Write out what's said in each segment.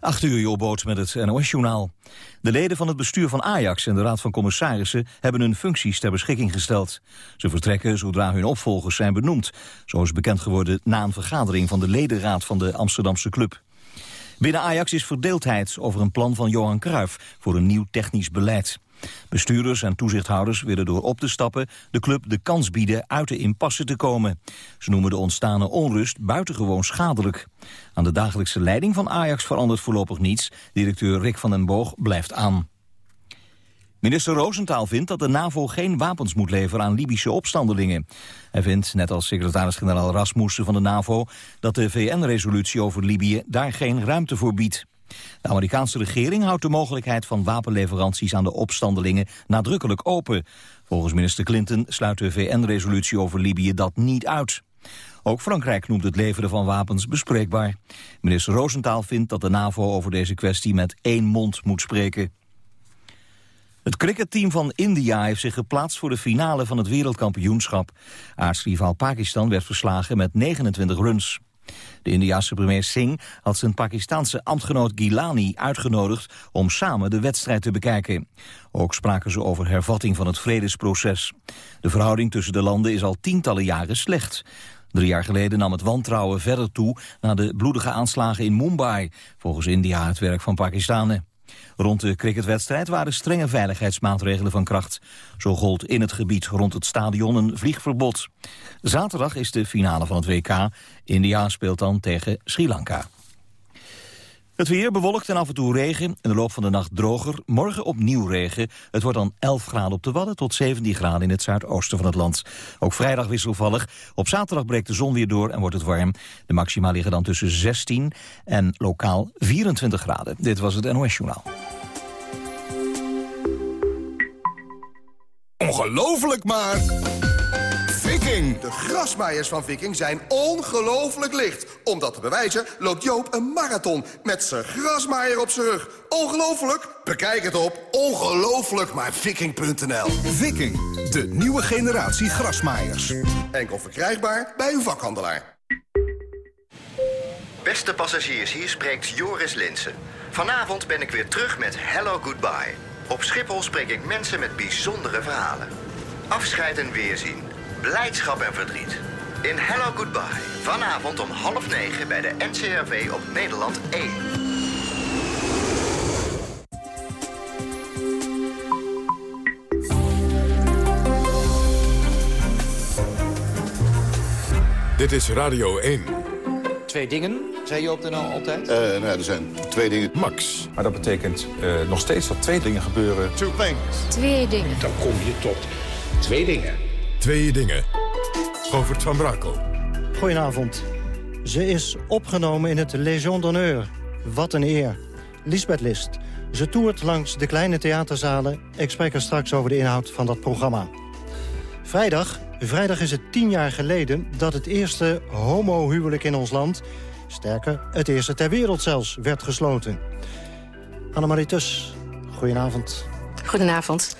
8 uur Jobboot met het NOS-journaal. De leden van het bestuur van Ajax en de Raad van Commissarissen hebben hun functies ter beschikking gesteld. Ze vertrekken zodra hun opvolgers zijn benoemd. Zo is bekend geworden na een vergadering van de ledenraad van de Amsterdamse club. Binnen Ajax is verdeeldheid over een plan van Johan Cruijff voor een nieuw technisch beleid. Bestuurders en toezichthouders willen door op te stappen de club de kans bieden uit de impasse te komen. Ze noemen de ontstane onrust buitengewoon schadelijk. Aan de dagelijkse leiding van Ajax verandert voorlopig niets. Directeur Rick van den Boog blijft aan. Minister Roosentaal vindt dat de NAVO geen wapens moet leveren aan Libische opstandelingen. Hij vindt, net als secretaris-generaal Rasmussen van de NAVO... dat de VN-resolutie over Libië daar geen ruimte voor biedt. De Amerikaanse regering houdt de mogelijkheid van wapenleveranties aan de opstandelingen nadrukkelijk open. Volgens minister Clinton sluit de VN-resolutie over Libië dat niet uit. Ook Frankrijk noemt het leveren van wapens bespreekbaar. Minister Roosentaal vindt dat de NAVO over deze kwestie met één mond moet spreken. Het cricketteam van India heeft zich geplaatst voor de finale van het wereldkampioenschap. Aartsrivaal Pakistan werd verslagen met 29 runs. De Indiase premier Singh had zijn Pakistanse ambtgenoot Gilani uitgenodigd om samen de wedstrijd te bekijken. Ook spraken ze over hervatting van het vredesproces. De verhouding tussen de landen is al tientallen jaren slecht. Drie jaar geleden nam het wantrouwen verder toe na de bloedige aanslagen in Mumbai, volgens India het werk van Pakistanen. Rond de cricketwedstrijd waren strenge veiligheidsmaatregelen van kracht. Zo gold in het gebied rond het stadion een vliegverbod. Zaterdag is de finale van het WK. India speelt dan tegen Sri Lanka. Het weer bewolkt en af en toe regen. In de loop van de nacht droger. Morgen opnieuw regen. Het wordt dan 11 graden op de Wadden tot 17 graden in het zuidoosten van het land. Ook vrijdag wisselvallig. Op zaterdag breekt de zon weer door en wordt het warm. De maxima liggen dan tussen 16 en lokaal 24 graden. Dit was het NOS Journaal. Ongelooflijk maar... Viking! De grasmaaiers van Viking zijn ongelooflijk licht. Om dat te bewijzen loopt Joop een marathon met zijn grasmaaier op zijn rug. Ongelooflijk? Bekijk het op ongelooflijkmaarviking.nl Viking, de nieuwe generatie grasmaaiers. Enkel verkrijgbaar bij uw vakhandelaar. Beste passagiers, hier spreekt Joris Linsen. Vanavond ben ik weer terug met Hello Goodbye. Op Schiphol spreek ik mensen met bijzondere verhalen. Afscheid en weerzien blijdschap en verdriet. In Hello Goodbye. Vanavond om half negen bij de NCRV op Nederland 1. Dit is Radio 1. Twee dingen, zei je op de nou altijd? Uh, nou, er zijn twee dingen. Max. Maar dat betekent uh, nog steeds dat twee dingen gebeuren. Two things. Twee dingen. Dan kom je tot twee dingen. Twee dingen. Govert van Brakel. Goedenavond. Ze is opgenomen in het Légion d'honneur. Wat een eer. Lisbeth List. Ze toert langs de kleine theaterzalen. Ik spreek er straks over de inhoud van dat programma. Vrijdag, vrijdag is het tien jaar geleden... dat het eerste homohuwelijk in ons land... sterker, het eerste ter wereld zelfs, werd gesloten. Annemarie Tus, goedenavond. Goedenavond.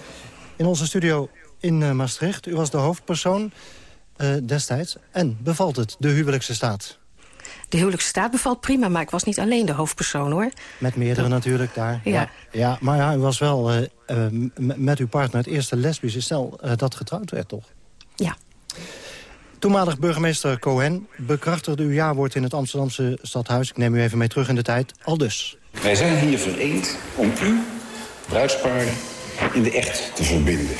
In onze studio in uh, Maastricht. U was de hoofdpersoon uh, destijds. En bevalt het, de huwelijkse staat? De huwelijkse staat bevalt prima, maar ik was niet alleen de hoofdpersoon, hoor. Met meerdere natuurlijk daar. Ja. ja. Ja, maar ja, u was wel uh, met uw partner het eerste lesbische stel dat getrouwd werd, toch? Ja. Toenmalig burgemeester Cohen bekrachtigde uw jaarwoord in het Amsterdamse stadhuis. Ik neem u even mee terug in de tijd. Al dus. Wij zijn hier vereend om u, bruidspaarden, in de echt te verbinden.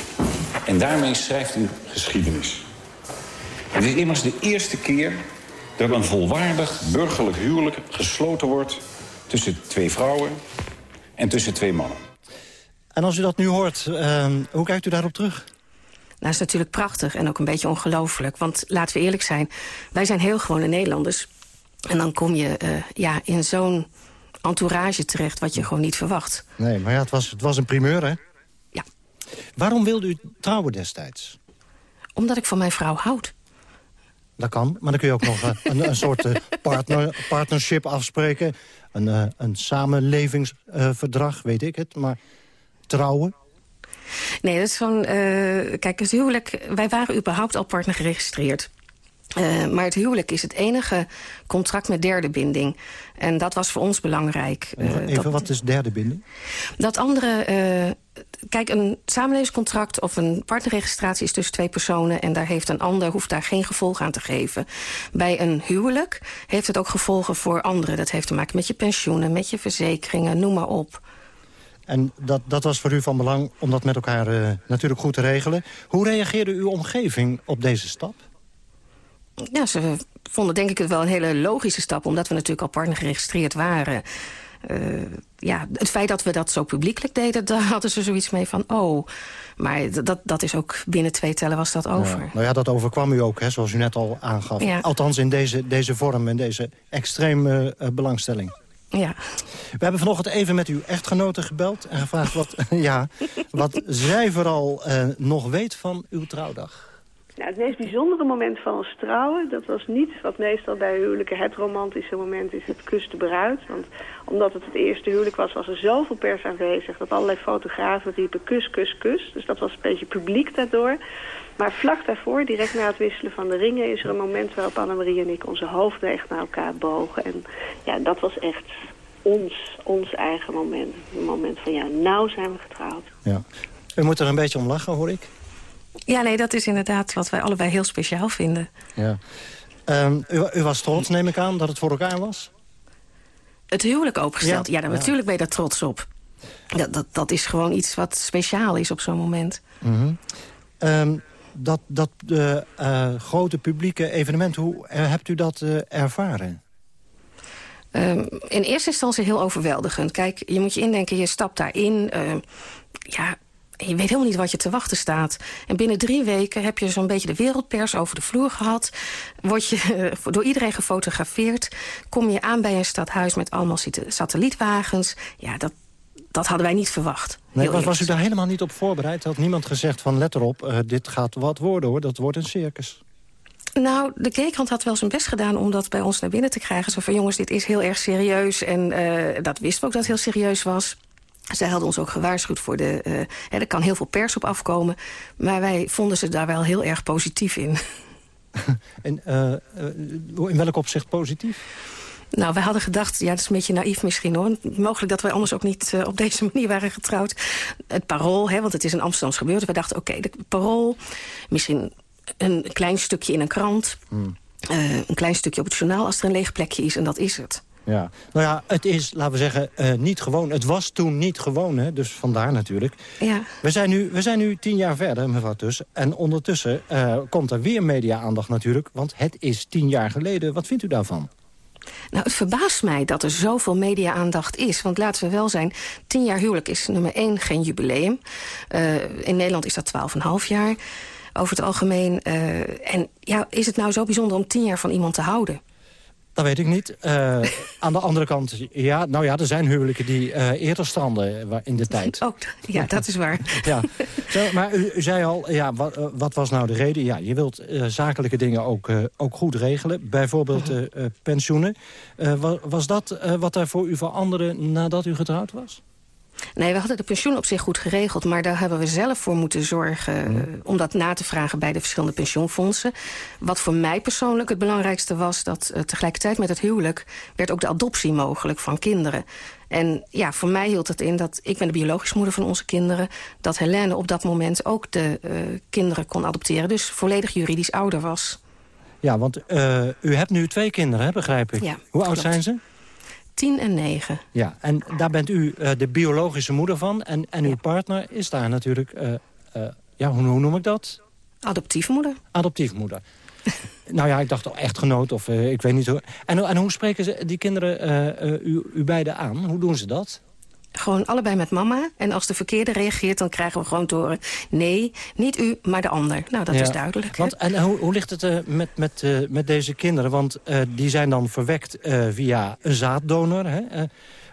En daarmee schrijft u geschiedenis. Het is immers de eerste keer dat een volwaardig burgerlijk huwelijk gesloten wordt... tussen twee vrouwen en tussen twee mannen. En als u dat nu hoort, uh, hoe kijkt u daarop terug? Nou, dat is natuurlijk prachtig en ook een beetje ongelooflijk. Want laten we eerlijk zijn, wij zijn heel gewone Nederlanders. En dan kom je uh, ja, in zo'n entourage terecht wat je gewoon niet verwacht. Nee, maar ja, het was, het was een primeur, hè? Waarom wilde u trouwen destijds? Omdat ik van mijn vrouw houd. Dat kan, maar dan kun je ook nog een, een soort uh, partner, partnership afspreken. Een, uh, een samenlevingsverdrag, uh, weet ik het. Maar trouwen? Nee, dat is zo'n... kijk, het huwelijk... Wij waren überhaupt al partner geregistreerd. Uh, maar het huwelijk is het enige contract met derde binding. En dat was voor ons belangrijk. Uh, Even, dat, wat is derde binding? Dat andere... Uh, kijk, een samenlevingscontract of een partnerregistratie is tussen twee personen... en daar heeft een ander, hoeft daar geen gevolg aan te geven. Bij een huwelijk heeft het ook gevolgen voor anderen. Dat heeft te maken met je pensioenen, met je verzekeringen, noem maar op. En dat, dat was voor u van belang om dat met elkaar natuurlijk goed te regelen. Hoe reageerde uw omgeving op deze stap? Ja, ze vonden denk ik het wel een hele logische stap... omdat we natuurlijk al partner geregistreerd waren. Uh, ja, het feit dat we dat zo publiekelijk deden... daar hadden ze zoiets mee van, oh... Maar dat, dat is ook binnen twee tellen was dat over. Ja, nou ja, dat overkwam u ook, hè, zoals u net al aangaf. Ja. Althans in deze, deze vorm en deze extreme uh, belangstelling. Ja. We hebben vanochtend even met uw echtgenote gebeld en gevraagd wat, ja, wat zij vooral uh, nog weet van uw trouwdag. Nou, het meest bijzondere moment van ons trouwen, dat was niet wat meestal bij huwelijken het romantische moment is, het kus de bruid. Want omdat het het eerste huwelijk was, was er zoveel pers aanwezig dat allerlei fotografen riepen kus, kus, kus. Dus dat was een beetje publiek daardoor. Maar vlak daarvoor, direct na het wisselen van de ringen, is er een moment waarop Annemarie en ik onze hoofden echt naar elkaar bogen. En ja, dat was echt ons, ons eigen moment. Een moment van ja, nou zijn we getrouwd. Ja. U moet er een beetje om lachen, hoor ik. Ja, nee, dat is inderdaad wat wij allebei heel speciaal vinden. Ja. Um, u, u, was trots, neem ik aan, dat het voor elkaar was? Het huwelijk opengesteld? Ja, ja, dan natuurlijk ben je daar trots op. Dat, dat, dat is gewoon iets wat speciaal is op zo'n moment. Mm -hmm. um, dat dat uh, grote publieke evenement, hoe hebt u dat ervaren? Um, in eerste instantie heel overweldigend. Kijk, je moet je indenken, je stapt daarin. Uh, ja, je weet helemaal niet wat je te wachten staat. En binnen drie weken heb je zo'n beetje de wereldpers over de vloer gehad. Word je door iedereen gefotografeerd. Kom je aan bij een stadhuis met allemaal satellietwagens. Ja, dat, dat hadden wij niet verwacht. Nee, was, was u daar helemaal niet op voorbereid? Had niemand gezegd van let erop, uh, dit gaat wat worden hoor. Dat wordt een circus. Nou, de Keekhand had wel zijn best gedaan om dat bij ons naar binnen te krijgen. Zo van jongens, dit is heel erg serieus. En uh, dat wisten we ook dat het heel serieus was. Zij hadden ons ook gewaarschuwd voor de... Uh, hè, er kan heel veel pers op afkomen. Maar wij vonden ze daar wel heel erg positief in. en uh, in welk opzicht positief? Nou, wij hadden gedacht, ja, dat is een beetje naïef misschien hoor. Mogelijk dat wij anders ook niet uh, op deze manier waren getrouwd. Het parool, hè, want het is een Amsterdams gebeurd. We dachten, oké, okay, de parool, misschien een klein stukje in een krant... Hmm. Een klein stukje op het journaal als er een leeg plekje is en dat is het. Ja, nou ja, het is, laten we zeggen, uh, niet gewoon. Het was toen niet gewoon, hè, dus vandaar natuurlijk. Ja. We zijn nu, we zijn nu tien jaar verder, mevrouw Tuss. En ondertussen uh, komt er weer media-aandacht natuurlijk. Want het is tien jaar geleden. Wat vindt u daarvan? Nou, het verbaast mij dat er zoveel media-aandacht is. Want laten we wel zijn, tien jaar huwelijk is nummer één geen jubileum. Uh, in Nederland is dat twaalf en half jaar over het algemeen. En ja, is het nou zo bijzonder om tien jaar van iemand te houden? Dat weet ik niet. Uh, aan de andere kant, ja, nou ja, er zijn huwelijken die uh, eerder stranden in de tijd. Oh, ja, dat is waar. ja. Zo, maar u, u, zei al, ja, wat, wat, was nou de reden? Ja, je wilt uh, zakelijke dingen ook, ook goed regelen. Bijvoorbeeld uh pensioenen. Was, was, dat wat er voor u veranderde nadat u getrouwd was? Nee, we hadden de pensioen op zich goed geregeld... maar daar hebben we zelf voor moeten zorgen... Mm. om dat na te vragen bij de verschillende pensioenfondsen. Wat voor mij persoonlijk het belangrijkste was... dat uh, tegelijkertijd met het huwelijk... werd ook de adoptie mogelijk van kinderen. En ja, voor mij hield het in dat... ik ben de biologische moeder van onze kinderen... dat Helene op dat moment ook de uh, kinderen kon adopteren. Dus volledig juridisch ouder was. Ja, want uh, u hebt nu twee kinderen, hè, begrijp ik. Ja, Hoe oud zijn ze? 10 en 9. Ja, en daar bent u uh, de biologische moeder van. En, en uw partner is daar natuurlijk... Uh, uh, ja, hoe, hoe, noem ik dat? Adoptiefmoeder. Adoptiefmoeder. nou ja, ik dacht al echtgenoot of ik weet niet hoe. En, en hoe spreken ze die kinderen u, u beiden aan? Hoe doen ze dat? Gewoon allebei met mama. En als de verkeerde reageert, dan krijgen we gewoon te horen... nee, niet u, maar de ander. Nou, dat ja. is duidelijk. Want, en hoe, hoe ligt het uh, met, met, uh, met deze kinderen? Want uh, die zijn dan verwekt via een zaaddonor. Hè? -huh.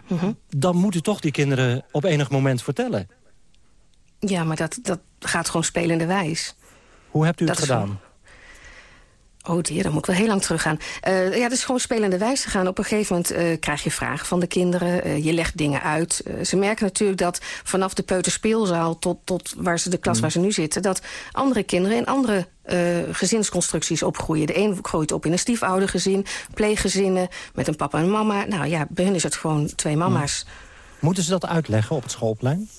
Mhm. Dan moet u toch die kinderen op enig moment vertellen. Ja, maar dat, dat gaat gewoon spelende wijs. Hoe hebt u dat het gedaan? Oh dear, dan moet ik wel heel lang teruggaan. Uh, ja, het is gewoon spelende wijze gaan. Op een gegeven moment uh, krijg je vragen van de kinderen. Uh, je legt dingen uit. ze merken natuurlijk dat vanaf de peuterspeelzaal... tot, tot waar ze de klas mm. waar ze nu zitten... dat andere kinderen in andere gezinsconstructies opgroeien. De een groeit op in een stiefoudergezin, pleeggezinnen... met een papa en mama. Nou ja, bij hen is het gewoon twee mama's. Mm. Moeten ze dat uitleggen op het schoolplein?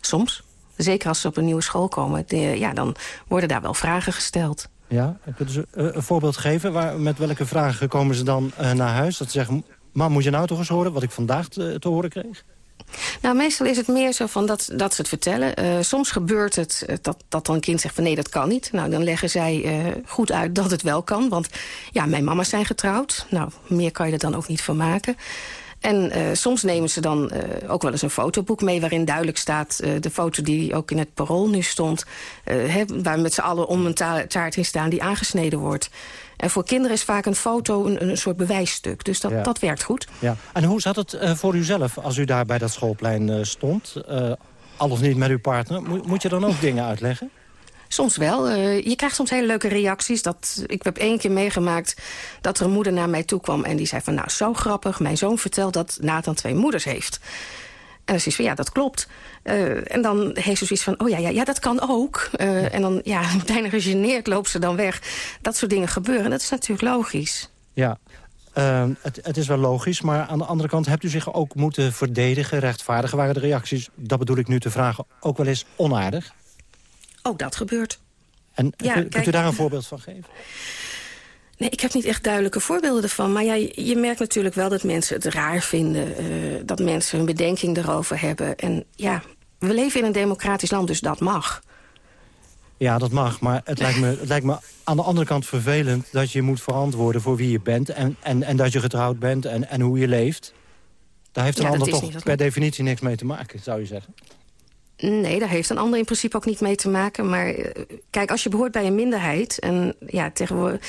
Soms. Zeker als ze op een nieuwe school komen. De, ja, dan worden daar wel vragen gesteld. Ja, kunnen ze uh, een voorbeeld geven? Waar, met welke vragen komen ze dan uh, naar huis? Dat ze zeggen, mam, moet je nou toch eens horen wat ik vandaag te, horen kreeg? Nou, meestal is het meer zo van dat, dat ze het vertellen. Uh, soms gebeurt het dat, dat dan een kind zegt van nee, dat kan niet. Nou, dan leggen zij goed uit dat het wel kan. Want ja, mijn mama's zijn getrouwd. Nou, meer kan je er dan ook niet van maken. En uh, soms nemen ze dan uh, ook wel eens een fotoboek mee... waarin duidelijk staat uh, de foto die ook in het parool nu stond... He, waar met z'n allen om een taart in staan die aangesneden wordt. En voor kinderen is vaak een foto een, een soort bewijsstuk. Dus dat, ja. dat werkt goed. Ja. En hoe zat het voor u zelf als u daar bij dat schoolplein stond? al of niet met uw partner. Mo moet je dan ook dingen uitleggen? Soms wel. Uh, je krijgt soms hele leuke reacties. Dat, ik heb één keer meegemaakt dat er een moeder naar mij toe kwam... en die zei van, nou, zo grappig. Mijn zoon vertelt dat Nathan twee moeders heeft. En dan is van, ja, dat klopt. Uh, en dan heeft ze zoiets van, oh ja, ja, ja dat kan ook. Uh, en dan, ja, bijna gegeneerd loopt ze dan weg. Dat soort dingen gebeuren. Dat is natuurlijk logisch. Ja, uh, het, het, is wel logisch, maar aan de andere kant... hebt u zich ook moeten verdedigen, rechtvaardigen? Waren de reacties, dat bedoel ik nu te vragen, ook wel eens onaardig? Ook dat gebeurt. En ja, kunt, kijk, u daar een voorbeeld van geven? Nee, ik heb niet echt duidelijke voorbeelden ervan. Maar ja, je merkt natuurlijk wel dat mensen het raar vinden. Uh, dat mensen een bedenking erover hebben. En ja, we leven in een democratisch land, dus dat mag. Ja, dat mag. Maar het lijkt me, het lijkt me aan de andere kant vervelend... dat je moet verantwoorden voor wie je bent... en, en, en dat je getrouwd bent en, en hoe je leeft. Daar heeft een ja, ander toch per definitie niks mee te maken, zou je zeggen. Nee, daar heeft een ander in principe ook niet mee te maken. Maar uh, kijk, als je behoort bij een minderheid... en ja, tegenwoordig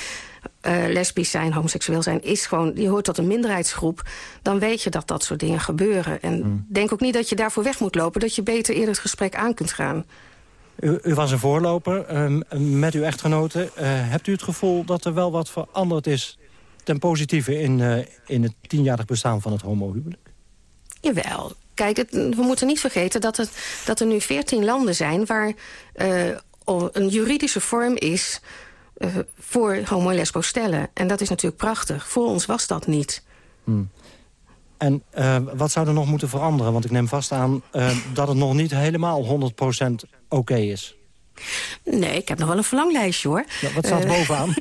uh, lesbisch zijn, homoseksueel zijn... is gewoon, je hoort tot een minderheidsgroep... dan weet je dat dat soort dingen gebeuren. En mm. denk ook niet dat je daarvoor weg moet lopen... dat je beter eerder het gesprek aan kunt gaan. U, u was een voorloper uh, met uw echtgenoten. hebt u het gevoel dat er wel wat veranderd is... ten positieve in, in het tienjarig bestaan van het homohuwelijk? Jawel, Kijk, het, we moeten niet vergeten dat, het, dat er nu veertien landen zijn... waar uh, een juridische vorm is uh, voor homo- en lesbo-stellen. En dat is natuurlijk prachtig. Voor ons was dat niet. Hmm. En uh, wat zou er nog moeten veranderen? Want ik neem vast aan dat het nog niet helemaal 100% oké okay is. Nee, ik heb nog wel een verlanglijstje, hoor. Ja, wat staat bovenaan?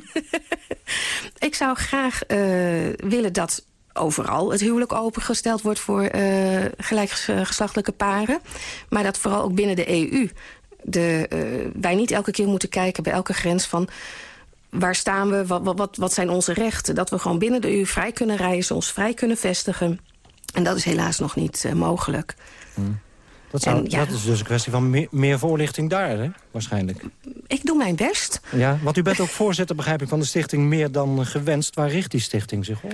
ik zou graag willen dat overal het huwelijk opengesteld wordt voor uh, gelijkgeslachtelijke paren. Maar dat vooral ook binnen de EU. De, uh, wij niet elke keer moeten kijken bij elke grens van waar staan we, wat, wat, wat zijn onze rechten. Dat we gewoon binnen de EU vrij kunnen reizen, ons vrij kunnen vestigen. En dat is helaas nog niet uh, mogelijk. Hmm. Dat, zou, en, ja, dat is dus een kwestie van meer, meer voorlichting daar, hè? waarschijnlijk. Ik doe mijn best. Ja, want u bent ook voorzitter, begrijp ik, van de stichting Meer dan Gewenst. Waar richt die stichting zich op?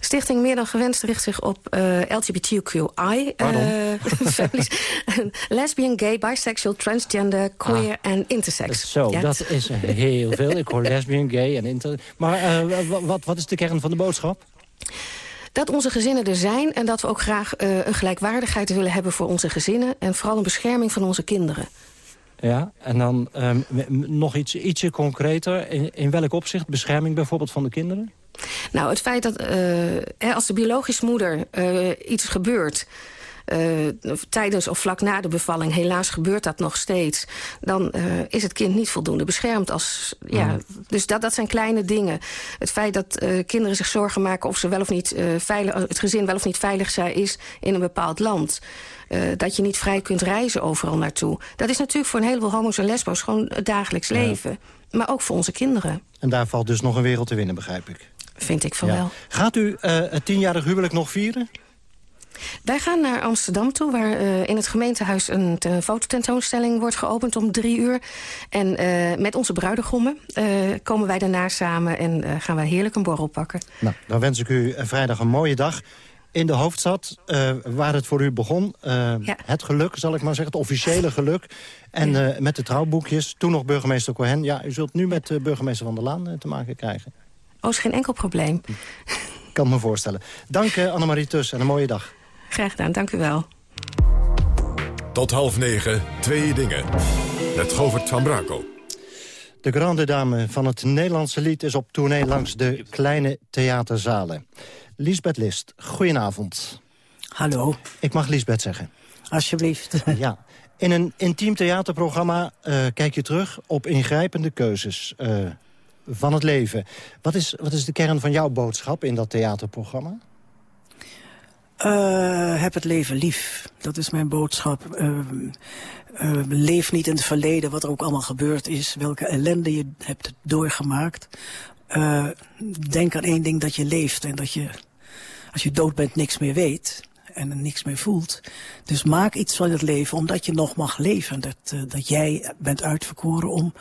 Stichting Meer dan Gewenst richt zich op uh, eh, LGBTQI. Uh, lesbian, gay, bisexual, transgender, queer ah, en intersex. Zo, dat is heel veel. Ik hoor lesbian, gay en inter... Maar uh, wat, wat is de kern van de boodschap? Dat onze gezinnen er zijn... en dat we ook graag uh, een gelijkwaardigheid willen hebben voor onze gezinnen... en vooral een bescherming van onze kinderen. Ja, en dan um, nog iets, ietsje concreter. In, in welk opzicht? Bescherming bijvoorbeeld van de kinderen? Nou, het feit dat uh, als de biologische moeder uh, iets gebeurt... Uh, tijdens of vlak na de bevalling, helaas gebeurt dat nog steeds... dan uh, is het kind niet voldoende beschermd. Als, ja, mm. Dus dat, dat zijn kleine dingen. Het feit dat uh, kinderen zich zorgen maken of ze wel of niet, veilig, het gezin wel of niet veilig zijn is in een bepaald land... Uh, dat je niet vrij kunt reizen overal naartoe. Dat is natuurlijk voor een heleboel homo's en lesbo's gewoon het dagelijks ja. leven. Maar ook voor onze kinderen. En daar valt dus nog een wereld te winnen, begrijp ik. Vind ik van ja. wel. Gaat u uh, het tienjarig huwelijk nog vieren? Wij gaan naar Amsterdam toe, waar uh, in het gemeentehuis een fototentoonstelling wordt geopend om drie uur. En uh, met onze bruidegommen uh, komen wij daarna samen en gaan wij heerlijk een borrel pakken. Nou, dan wens ik u vrijdag een mooie dag. in de hoofdstad, uh, waar het voor u begon. Uh, Het geluk, zal ik maar zeggen, het officiële geluk. En uh, met de trouwboekjes, toen nog burgemeester Cohen. Ja, u zult nu met burgemeester Van der Laan te maken krijgen. Oh, is geen enkel probleem. Kan me voorstellen. Dank Annemarie Tus en een mooie dag. Graag gedaan, dank u wel. Tot half negen, twee dingen. Met Govert van Brakel. De grande dame van het Nederlandse lied is op tournee langs de kleine theaterzalen. Lisbeth List, goedenavond. Hallo. Ik mag Lisbeth zeggen. Alsjeblieft. Ja. In een intiem theaterprogramma uh, kijk je terug op ingrijpende keuzes uh, van het leven. Wat is, wat is de kern van jouw boodschap in dat theaterprogramma? Uh, heb het leven lief. Dat is mijn boodschap. Uh, leef niet in het verleden, wat er ook allemaal gebeurd is. Welke ellende je hebt doorgemaakt. denk aan één ding, dat je leeft. En dat je, als je dood bent, niks meer weet en niks meer voelt. Dus maak iets van het leven, omdat je nog mag leven. Dat, uh, dat jij bent uitverkoren om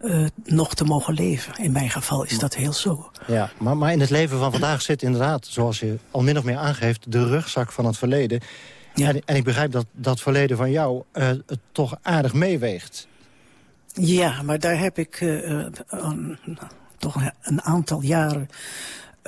uh, nog te mogen leven. In mijn geval is dat heel zo. Ja, maar, maar in het leven van vandaag zit inderdaad, zoals je al min of meer aangeeft... de rugzak van het verleden. Ja. En, en ik begrijp dat dat verleden van jou uh, het toch aardig meeweegt. Ja, maar daar heb ik toch een aantal jaren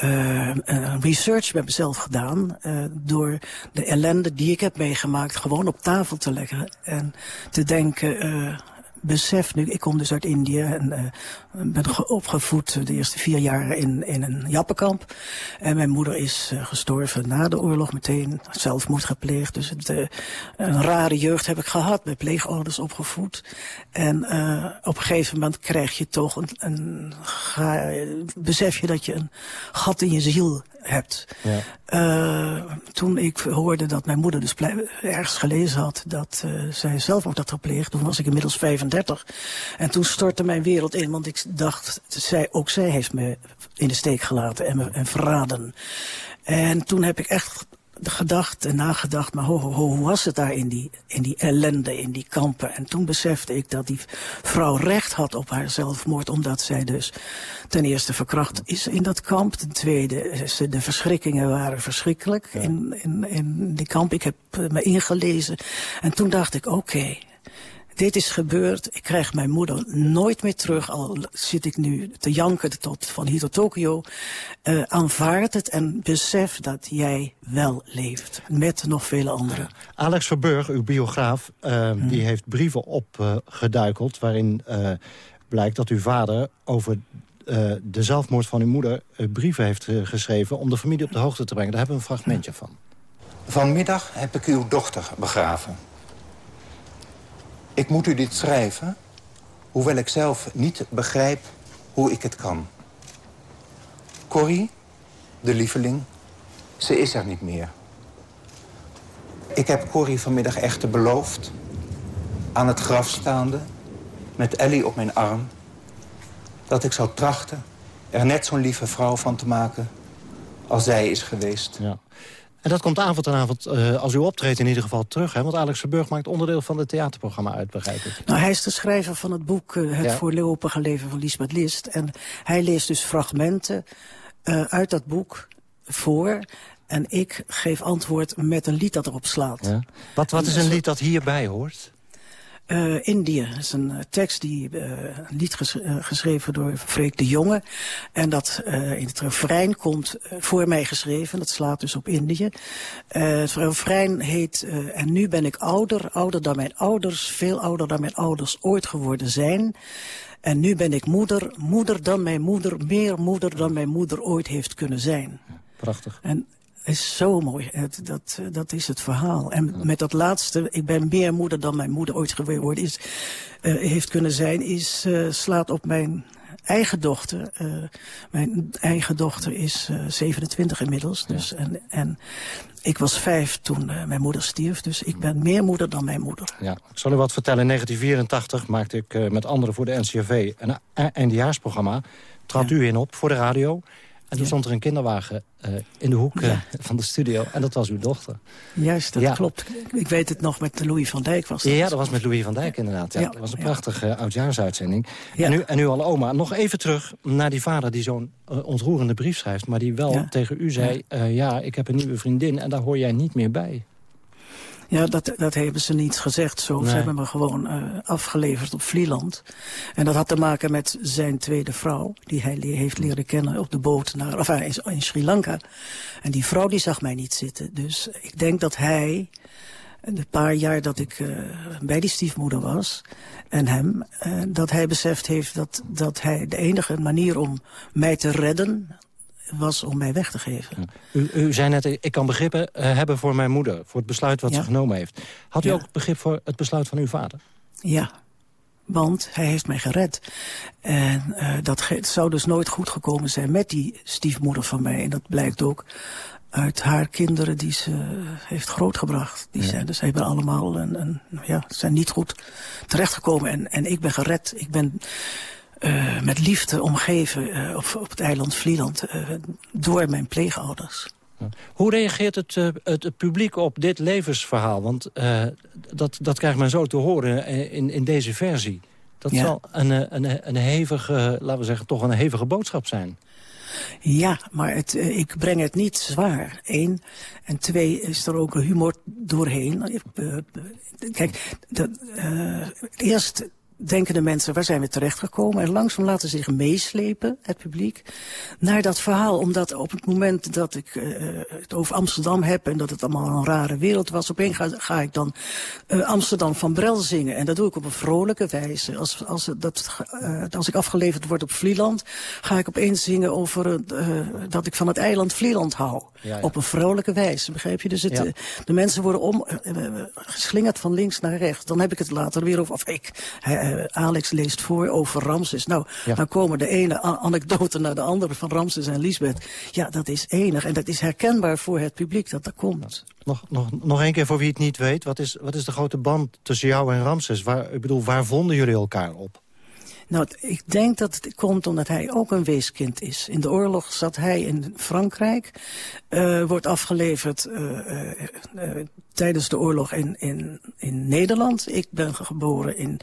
uh, research met mezelf gedaan... Uh, door de ellende die ik heb meegemaakt gewoon op tafel te leggen. En te denken, besef nu, ik kom dus uit Indië en uh, ben opgevoed de eerste vier jaar in, in een jappenkamp. En mijn moeder is uh, gestorven na de oorlog meteen, zelfmoord gepleegd. Dus het, uh, een rare jeugd heb ik gehad, met pleegouders opgevoed. En op een gegeven moment krijg je toch een, een ga, besef je dat je een gat in je ziel hebt. Ja. Uh, toen ik hoorde dat mijn moeder dus ergens gelezen had... dat uh, zij zelfmoord had gepleegd, toen was ik inmiddels 35. En toen stortte mijn wereld in, want ik dacht... Zij, ook zij heeft me in de steek gelaten en, me, en verraden. En toen heb ik echt gedacht en nagedacht, maar ho, ho, ho, hoe was het daar in die, in die ellende, in die kampen? En toen besefte ik dat die vrouw recht had op haar zelfmoord, omdat zij dus ten eerste verkracht is in dat kamp. Ten tweede, de verschrikkingen waren verschrikkelijk ja. in, in, in die kamp. Ik heb me ingelezen en toen dacht ik, oké, okay, dit is gebeurd. Ik krijg mijn moeder nooit meer terug. Al zit ik nu te janken tot van hier tot Tokio. Uh, aanvaard het en besef dat jij wel leeft. Met nog vele anderen. Alex Verburg, uw biograaf, uh, hmm. die heeft brieven opgeduikeld... Uh, waarin uh, blijkt dat uw vader over uh, de zelfmoord van uw moeder uh, brieven heeft uh, geschreven... om de familie op de hoogte te brengen. Daar hebben we een fragmentje van. Vanmiddag heb ik uw dochter begraven. Ik moet u dit schrijven, hoewel ik zelf niet begrijp hoe ik het kan. Corrie, de lieveling, ze is er niet meer. Ik heb Corrie vanmiddag echter beloofd... aan het graf staande, met Ellie op mijn arm... dat ik zou trachten er net zo'n lieve vrouw van te maken... als zij is geweest. Ja. En dat komt avond aan avond, uh, als u optreedt in ieder geval, terug. Hè? Want Alex Verburg maakt onderdeel van het theaterprogramma uit, begrijp ik. Nou, hij is de schrijver van het boek uh, Het ja. voorlopige leven van Lisbeth List. En hij leest dus fragmenten uh, uit dat boek voor... En ik geef antwoord met een lied dat erop slaat. Ja. Wat, wat is een lied dat hierbij hoort? Uh, Indië is een uh, tekst die uh, lied ges geschreven door Freek de Jonge. En dat in het refrein komt voor mij geschreven. Dat slaat dus op Indië. het refrein heet En nu ben ik ouder, ouder dan mijn ouders, veel ouder dan mijn ouders ooit geworden zijn. En nu ben ik moeder, moeder dan mijn moeder, meer moeder dan mijn moeder ooit heeft kunnen zijn. Prachtig. En is zo mooi. Het, dat, dat is het verhaal. En met dat laatste, ik ben meer moeder dan mijn moeder ooit geworden is, uh, heeft kunnen zijn, is, uh, slaat op mijn eigen dochter. Uh, mijn eigen dochter is 27 inmiddels. Dus, en, en ik was vijf toen mijn moeder stierf. Dus ik ben meer moeder dan mijn moeder. Ja, ik zal u wat vertellen. In 1984 maakte ik met anderen voor de NCRV een eindejaarsprogramma. Trad ja. u in op voor de radio. En toen stond er een kinderwagen uh, in de hoek uh, van de studio. En dat was uw dochter. Juist, dat ja. klopt. Ik weet het nog met Louis van Dijk was dat. Ja, dat was met Louis van Dijk inderdaad. Ja. Dat was een prachtige uh, oudjaarsuitzending. En, nu, en nu al oma. Nog even terug naar die vader die zo'n ontroerende brief schrijft... maar die wel tegen u zei... ja, ik heb een nieuwe vriendin en daar hoor jij niet meer bij. Ja, dat, dat hebben ze niet gezegd zo. Ze hebben me gewoon uh, afgeleverd op Vlieland. En dat had te maken met zijn tweede vrouw... die hij le heeft leren kennen op de boot naar, of, uh, in, in Sri Lanka. En die vrouw die zag mij niet zitten. Dus ik denk dat hij de paar jaar dat ik uh, bij die stiefmoeder was en hem, uh, dat hij beseft heeft dat, dat hij de enige manier om mij te redden was om mij weg te geven. U, u zei net, ik kan begrippen uh, hebben voor mijn moeder... voor het besluit wat ze genomen heeft. Had u ook begrip voor het besluit van uw vader? Ja, want hij heeft mij gered. En uh, dat zou dus nooit goed gekomen zijn met die stiefmoeder van mij. En dat blijkt ook uit haar kinderen die ze heeft grootgebracht. Die ja. zijn, dus hebben allemaal een, een, ja, zijn niet goed terechtgekomen. En, en ik ben gered. Ik ben uh, met liefde omgeven uh, op, op het eiland Vlieland uh, door mijn pleegouders. Hoe reageert het, het, het, publiek op dit levensverhaal? Want dat, dat krijgt men zo te horen in, in deze versie. Dat ja. zal een, een, een hevige, laten we zeggen, toch een hevige boodschap zijn. Ja, maar het, ik breng het niet zwaar. Eén. En twee, is er ook humor doorheen. Kijk, dat, eerst denken de mensen, waar zijn we terechtgekomen? En langzaam laten ze zich meeslepen, het publiek, naar dat verhaal. Omdat op het moment dat ik uh, het over Amsterdam heb... en dat het allemaal een rare wereld was... opeens ga, ga ik dan uh, Amsterdam van Brel zingen. En dat doe ik op een vrolijke wijze. Als, als, dat, uh, als ik afgeleverd word op Vlieland... ga ik opeens zingen over dat ik van het eiland Vlieland hou. Ja, ja. Op een vrolijke wijze, begrijp je? Dus het, ja. de mensen worden om, geslingerd van links naar rechts. Dan heb ik het later weer over... Of ik, uh, Alex leest voor over Ramses. Nou, ja. dan komen de ene anekdote naar de andere van Ramses en Lisbeth. Ja, dat is enig en dat is herkenbaar voor het publiek dat er komt. Nog, nog, nog één keer voor wie het niet weet. Wat is, wat is de grote band tussen jou en Ramses? Waar, ik bedoel, waar vonden jullie elkaar op? Nou, ik denk dat het komt omdat hij ook een weeskind is. In de oorlog zat hij in Frankrijk. Uh, wordt afgeleverd uh, uh, tijdens de oorlog in, in, in Nederland. Ik ben geboren in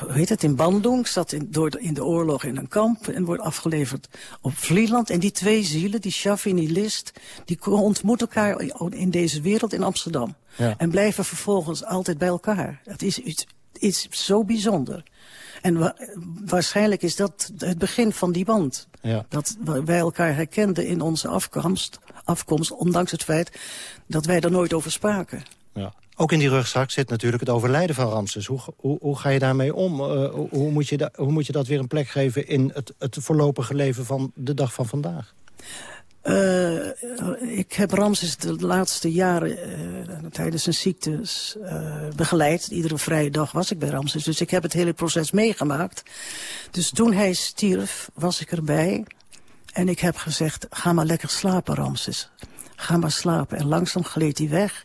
hoe heet het, in Bandung, zat in, door de, in de oorlog in een kamp en wordt afgeleverd op Vlieland. En die twee zielen, die en die List, die ontmoeten elkaar in deze wereld in Amsterdam. Ja. En blijven vervolgens altijd bij elkaar. Het is iets, iets zo bijzonder. En wa waarschijnlijk is dat het begin van die band. Ja. Dat wij elkaar herkenden in onze afkomst, afkomst, ondanks het feit dat wij er nooit over spraken. Ja. Ook in die rugzak zit natuurlijk het overlijden van Ramses. Hoe, hoe, hoe ga je daarmee om? Uh, hoe, moet je hoe moet je dat weer een plek geven in het, het voorlopige leven van de dag van vandaag? Uh, ik heb Ramses de laatste jaren uh, tijdens zijn ziektes uh, begeleid. Iedere vrije dag was ik bij Ramses. Dus ik heb het hele proces meegemaakt. Dus toen hij stierf, was ik erbij. En ik heb gezegd, ga maar lekker slapen, Ramses. Ga maar slapen. En langzaam gleed hij weg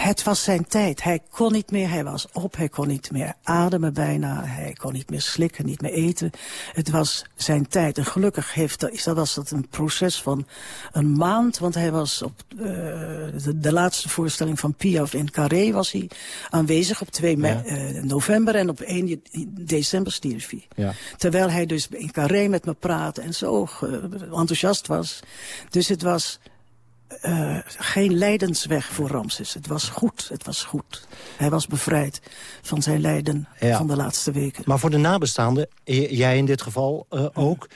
het was zijn tijd. Hij kon niet meer, hij was op, hij kon niet meer ademen bijna. Hij kon niet meer slikken, niet meer eten. Het was zijn tijd. En gelukkig heeft, is dat, was dat een proces van een maand. Want hij was op uh, de, de, laatste voorstelling van Piaf in Carré was hij aanwezig op 2 ja. uh, november. En op 1 december stierf hij. Ja. Terwijl hij dus in Carré met me praatte en zo uh, enthousiast was. Dus het was uh, geen lijdensweg voor Ramses. Het was goed, het was goed. Hij was bevrijd van zijn lijden ja. van de laatste weken. Maar voor de nabestaanden, jij in dit geval uh, ook...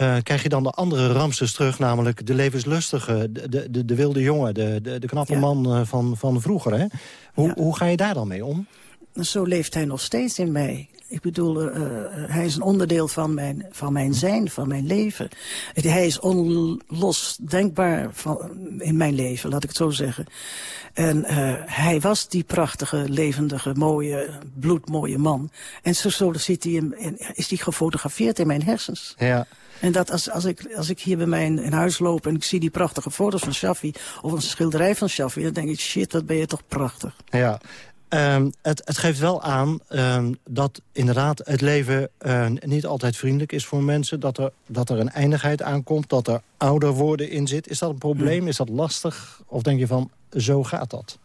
Uh, krijg je dan de andere Ramses terug, namelijk de levenslustige, de, de, de wilde jongen, de, de, de knappe ja. man van, van vroeger. Hè? Hoe, ja. hoe ga je daar dan mee om? Zo leeft hij nog steeds in mij. Ik bedoel, uh, hij is een onderdeel van mijn, van mijn zijn, van mijn leven. Hij is onlosdenkbaar van, in mijn leven, laat ik het zo zeggen. En uh, hij was die prachtige, levendige, mooie, bloedmooie man. En zo, zo zit hij in, in, is hij gefotografeerd in mijn hersens. Ja. En dat als, als, ik, als ik hier bij mij in, in huis loop en ik zie die prachtige foto's van Shaffi... of een schilderij van Shaffi, dan denk ik, shit, wat ben je toch prachtig. Ja, Ehm, het, het, geeft wel aan um, dat inderdaad het leven uh, niet altijd vriendelijk is voor mensen. Dat er, dat er een eindigheid aankomt, dat er ouder worden in zit. Is dat een probleem? Is dat lastig? Of denk je van, zo gaat dat?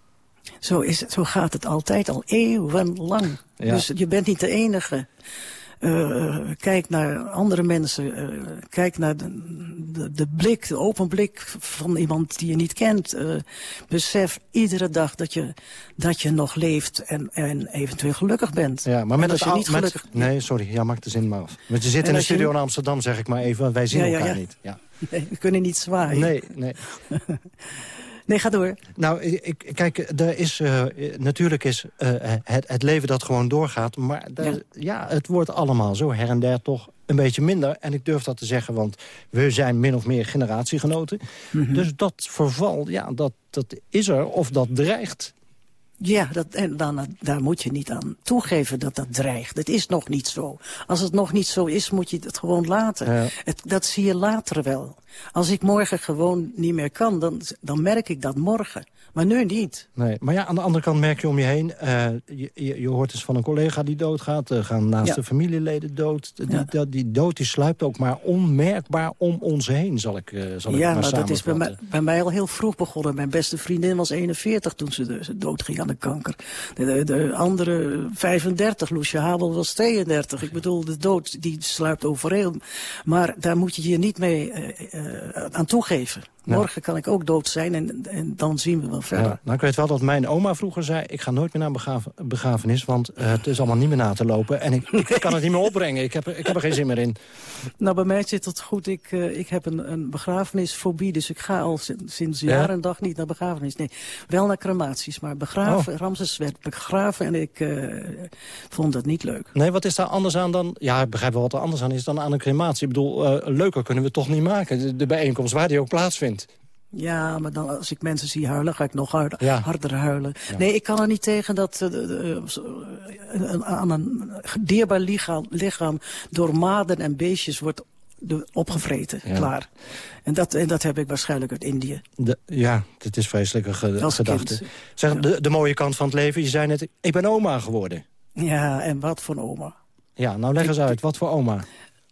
Zo, is het, zo gaat het altijd, al eeuwenlang. Ja. Dus je bent niet de enige. Uh, kijk naar andere mensen. Uh, kijk naar de, de, de, blik, de open blik van iemand die je niet kent. Uh, besef iedere dag dat je, dat je nog leeft en, en eventueel gelukkig bent. Ja, maar met als je niet gelukkig... nee, sorry, ja, maak de zin maar af. Want je zit in de studio in Amsterdam, zeg ik maar even. Wij zien ja, elkaar ja, ja. niet. Ja. Nee, we kunnen niet zwaaien. Nee, nee. Nee, ga door. Nou, ik, kijk, er is, uh, natuurlijk is uh, het, het leven dat gewoon doorgaat. Maar daar, ja. ja. het wordt allemaal zo her en der toch een beetje minder. En ik durf dat te zeggen, want we zijn min of meer generatiegenoten. Mm -hmm. Dus dat verval, ja, dat, dat is er of dat dreigt. Ja, dat, en dan, daar moet je niet aan toegeven dat dat dreigt. Het is nog niet zo. Als het nog niet zo is, moet je het gewoon laten. Ja. Het, dat zie je later wel. Als ik morgen gewoon niet meer kan, dan, dan merk ik dat morgen. Maar nu niet. Nee, maar ja, aan de andere kant merk je om je heen... Uh, je, je, je, hoort eens van een collega die doodgaat. Er gaan naast ja. de familieleden dood. Die, ja. die, die, dood die sluipt ook maar onmerkbaar om ons heen, zal ik, uh, zal ja, ik maar, maar dat is bij mij, bij mij, al heel vroeg begonnen. Mijn beste vriendin was 41 toen ze, de, ze doodging aan de kanker. De, de, de andere 35, Loesje Habel was 32. Ik bedoel, de dood die sluipt overal. Maar daar moet je je niet mee uh, aan toegeven. Morgen kan ik ook dood zijn en, en dan zien we wel verder. Ja, nou, ik weet wel dat mijn oma vroeger zei... ik ga nooit meer naar een begraf begrafenis, want uh, het is allemaal niet meer na te lopen. En ik, ik kan het niet meer opbrengen. Ik heb, ik heb er geen zin meer in. Nou, bij mij zit het goed. Ik, uh, ik heb een, een begrafenisfobie, dus ik ga al sinds jaar ja? en dag niet naar begrafenis. Nee, wel naar crematies, maar begraven. Oh. Ramses werd begraven en ik uh, vond dat niet leuk. Nee, wat is daar anders aan dan... Ja, ik begrijp wel wat er anders aan is dan aan een crematie. Ik bedoel, leuker kunnen we het toch niet maken. De, de bijeenkomst waar die ook plaatsvindt. Ja, maar dan, als ik mensen zie huilen, ga ik nog harder, ja. harder huilen. Ja. Nee, ik kan er niet tegen dat uh, uh, aan een dierbaar lichaam, lichaam door maden en beestjes wordt opgevreten, ja. klaar. En dat, en dat heb ik waarschijnlijk uit Indië. De, ja, het is vreselijke ge gedachte. Zeg, de, de mooie kant van het leven, je zei net, ik ben oma geworden. Ja, en wat voor oma? Ja, nou leg eens uit, wat voor oma?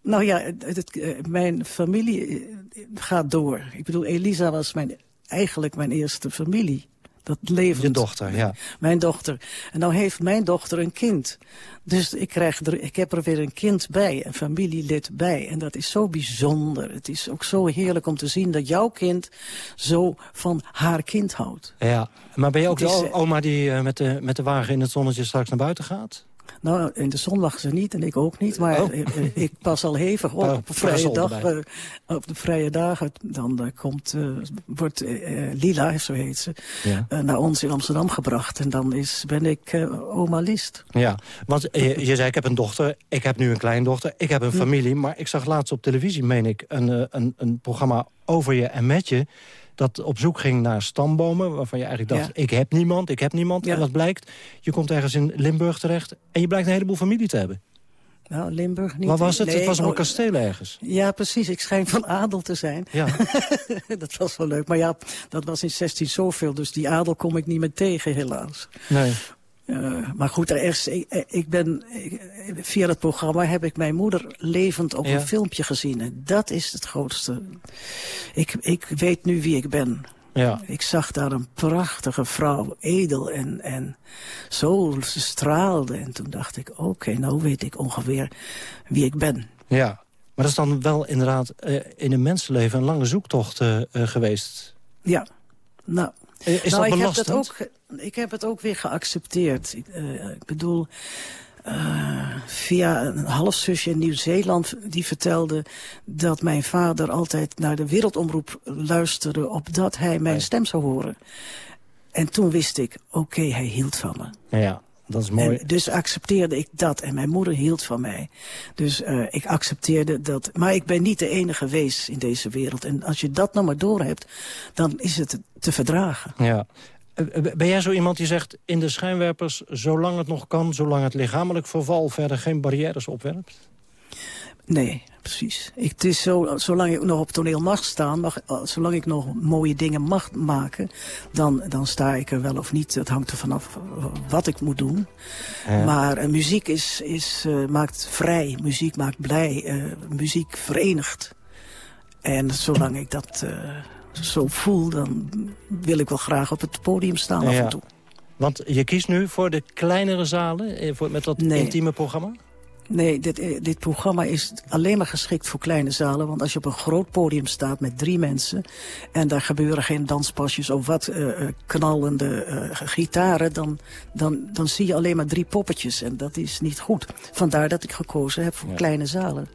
Nou ja, het, het, mijn familie gaat door. Ik bedoel, Elisa was mijn, eigenlijk mijn eerste familie. Dat levend. Je dochter, ja. Mijn dochter. En nou heeft mijn dochter een kind. Dus ik, krijg er, ik heb er weer een kind bij, een familielid bij. En dat is zo bijzonder. Het is ook zo heerlijk om te zien dat jouw kind zo van haar kind houdt. Ja, maar ben je ook de oma die met, de, met de wagen in het zonnetje straks naar buiten gaat? Nou, in de zon lag ze niet en ik ook niet. Maar oh. ik pas al hevig op. op, vrije dag, uh, op de vrije dagen. Dan uh, komt, uh, wordt Lila, zo heet ze, ja. naar ons in Amsterdam gebracht. En dan is, ben ik oma List. Ja, want je, je, zei ik heb een dochter, ik heb nu een kleindochter, ik heb een familie. Maar ik zag laatst op televisie, meen ik, een, een, een programma over je en met je dat op zoek ging naar stambomen... waarvan je eigenlijk dacht, ja. ik heb niemand, ik heb niemand. Ja. En wat blijkt, je komt ergens in Limburg terecht... en je blijkt een heleboel familie te hebben. Nou, Limburg niet. Wat was het? Nee, het was op een kasteel ergens. Ja, precies. Ik schijn van adel te zijn. Ja. dat was wel leuk. Maar ja, dat was in 16 zoveel. Dus die adel kom ik niet meer tegen, helaas. Nee. Uh, maar goed, er is, ik, ik ben, ik, via het programma heb ik mijn moeder levend op ja. een filmpje gezien. En dat is het grootste. Ik, ik weet nu wie ik ben. Ja. Ik zag daar een prachtige vrouw, edel en, en zo straalde. En toen dacht ik, oké, okay, nou weet ik ongeveer wie ik ben. Ja, maar dat is dan wel inderdaad uh, in een mensenleven een lange zoektocht uh, geweest. Ja, nou... Is nou, dat ik belastend? Heb het ook, ik heb het ook weer geaccepteerd. Ik, uh, ik bedoel, uh, via een halfzusje in Nieuw-Zeeland... die vertelde dat mijn vader altijd naar de wereldomroep luisterde... opdat hij mijn stem zou horen. En toen wist ik, oké, okay, hij hield van me. Ja, dat is mooi. En dus accepteerde ik dat. En mijn moeder hield van mij. Dus uh, ik accepteerde dat. Maar ik ben niet de enige wees in deze wereld. En als je dat nou maar doorhebt, dan is het te verdragen. Ja. Ben jij zo iemand die zegt in de schijnwerpers... zolang het nog kan, zolang het lichamelijk verval verder geen barrières opwerpt? Nee, precies. Ik, het is zo, zolang ik nog op toneel mag staan, mag, uh, zolang ik nog mooie dingen mag maken, dan, dan sta ik er wel of niet. Het hangt er vanaf wat ik moet doen. Ja. Maar uh, muziek is, is, uh, maakt vrij, muziek maakt blij, muziek verenigt. En zolang ik dat zo voel, dan wil ik wel graag op het podium staan af en toe. Want je kiest nu voor de kleinere zalen, voor, met dat nee. intieme programma? Nee, dit, dit programma is alleen maar geschikt voor kleine zalen. Want als je op een groot podium staat met drie mensen... en daar gebeuren geen danspasjes of wat uh, knallende uh, gitaren... Dan, dan, dan zie je alleen maar drie poppetjes en dat is niet goed. Vandaar dat ik gekozen heb voor ja. kleine zalen.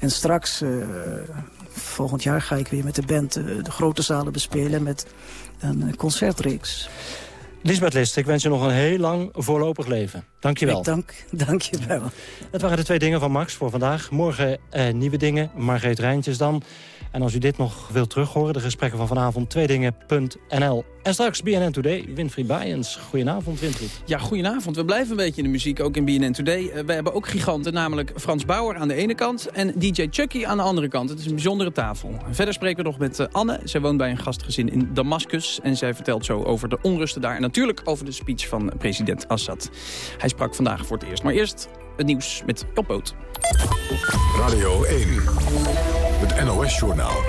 En straks, uh, volgend jaar ga ik weer met de band de grote zalen bespelen... met een concertreeks. Lisbeth List, ik wens je nog een heel lang voorlopig leven. Dank je wel. Dank, dank je wel. Dat waren de twee dingen van Max voor vandaag. Morgen eh, nieuwe dingen, Margreet Rijntjes dan. En als u dit nog wilt terughoren, de gesprekken van vanavond... tweedingen.nl. En straks BNN Today, Winfried Baaiens. Goedenavond, Winfried. Ja, goedenavond. We blijven een beetje in de muziek, ook in BNN Today. Uh, we hebben ook giganten, namelijk Frans Bauer aan de ene kant... en DJ Chucky aan de andere kant. Het is een bijzondere tafel. Verder spreken we nog met uh, Anne. Zij woont bij een gastgezin in Damascus. En zij vertelt zo over de onrusten daar. En natuurlijk over de speech van president Assad. Hij sprak vandaag voor het eerst. Maar eerst het nieuws met Job Boot. Radio 1, het NOS-journaal.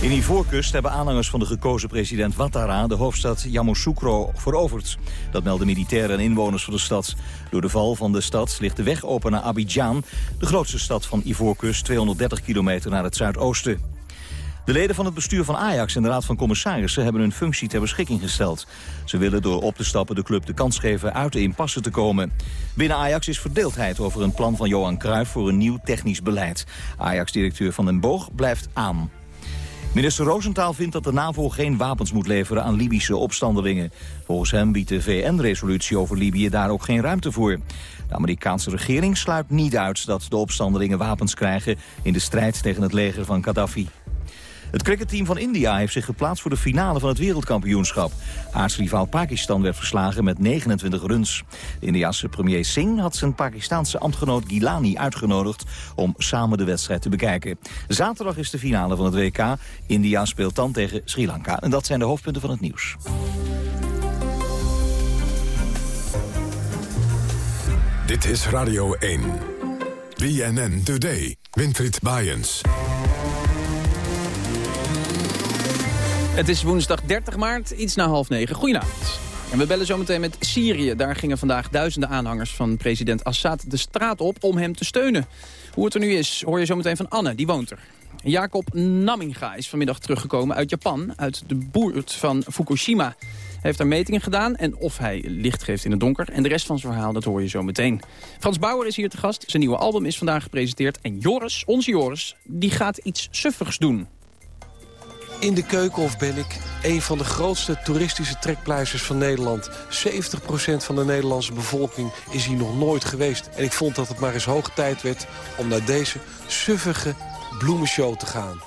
In Ivoorkust hebben aanhangers van de gekozen president Ouattara de hoofdstad Yamoussoukro veroverd. Dat melden militairen en inwoners van de stad. Door de val van de stad ligt de weg open naar Abidjan, de grootste stad van Ivoorkust, 230 kilometer naar het zuidoosten. De leden van het bestuur van Ajax en de Raad van Commissarissen hebben hun functie ter beschikking gesteld. Ze willen door op te stappen de club de kans geven uit de impasse te komen. Binnen Ajax is verdeeldheid over een plan van Johan Cruijff voor een nieuw technisch beleid. Ajax-directeur Van den Boog blijft aan. Minister Roosentaal vindt dat de NAVO geen wapens moet leveren aan Libische opstandelingen. Volgens hem biedt de VN-resolutie over Libië daar ook geen ruimte voor. De Amerikaanse regering sluit niet uit dat de opstandelingen wapens krijgen in de strijd tegen het leger van Gaddafi. Het cricketteam van India heeft zich geplaatst voor de finale van het wereldkampioenschap. Aartsrivaal Pakistan werd verslagen met 29 runs. De Indiase premier Singh had zijn Pakistaanse ambtgenoot Gilani uitgenodigd om samen de wedstrijd te bekijken. Zaterdag is de finale van het WK. India speelt dan tegen Sri Lanka. En dat zijn de hoofdpunten van het nieuws. Dit is Radio 1. BNN Today. Winfried Baaiens. Het is woensdag 30 maart, iets na half negen. Goedenavond. En we bellen zometeen met Syrië. Daar gingen vandaag duizenden aanhangers van president Assad de straat op om hem te steunen. Hoe het er nu is, hoor je zometeen van Anne, die woont er. Jacob Naminga is vanmiddag teruggekomen uit Japan, uit de buurt van Fukushima. Hij heeft daar metingen gedaan en of hij licht geeft in het donker. En de rest van zijn verhaal, dat hoor je zo meteen. Frans Bauer is hier te gast. Zijn nieuwe album is vandaag gepresenteerd. En Joris, onze Joris, die gaat iets suffigs doen. In de Keukenhof ben ik een van de grootste toeristische trekpleisters van Nederland. 70% van de Nederlandse bevolking is hier nog nooit geweest. En ik vond dat het maar eens hoog tijd werd om naar deze suffige bloemenshow te gaan.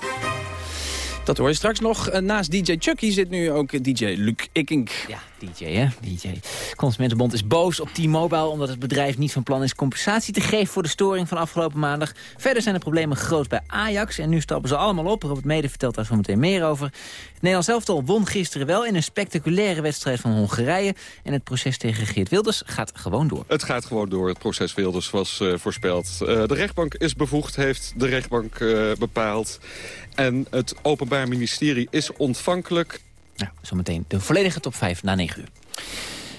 Dat hoor je straks nog. Naast DJ Chucky zit nu ook DJ Luc Ikink. Ja, DJ hè, DJ. Consumentenbond is boos op T-Mobile... omdat het bedrijf niet van plan is compensatie te geven... voor de storing van afgelopen maandag. Verder zijn de problemen groot bij Ajax. En nu stappen ze allemaal op. Robert Mede vertelt daar zo meteen meer over. Het Nederlands elftal won gisteren wel... in een spectaculaire wedstrijd van Hongarije. En het proces tegen Geert Wilders gaat gewoon door. Het gaat gewoon door. Het proces Wilders was uh, voorspeld. Uh, de rechtbank is bevoegd, heeft de rechtbank uh, bepaald. En het Openbaar Ministerie is ontvankelijk. Nou, zometeen de volledige top 5 na 9 uur.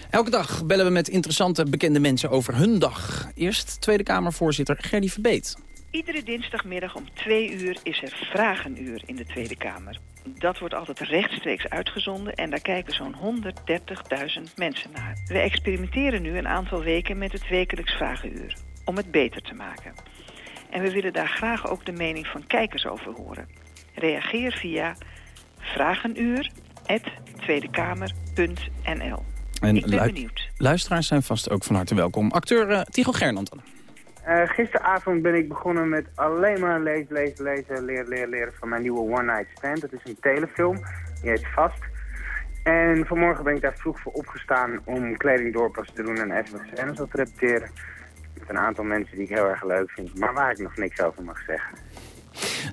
Elke dag bellen we met interessante bekende mensen over hun dag. Eerst Tweede Kamervoorzitter Gerdy Verbeet. Iedere dinsdagmiddag om twee uur is er Vragenuur in de Tweede Kamer. Dat wordt altijd rechtstreeks uitgezonden en daar kijken zo'n 130.000 mensen naar. We experimenteren nu een aantal weken met het wekelijks Vragenuur. Om het beter te maken. En we willen daar graag ook de mening van kijkers over horen. Reageer via vragenuur.tweedekamer.nl. En Ik ben lu benieuwd. Luisteraars zijn vast ook van harte welkom. Acteur uh, Tigo Gernand. Uh, gisteravond ben ik begonnen met alleen maar lezen, lezen, lezen, leren, leren, leren van mijn nieuwe One Night Stand. Dat is een telefilm, die heet Vast. En vanmorgen ben ik daar vroeg voor opgestaan om kledingdoorpas te doen en even scènes te repeteren. Met een aantal mensen die ik heel erg leuk vind, maar waar ik nog niks over mag zeggen.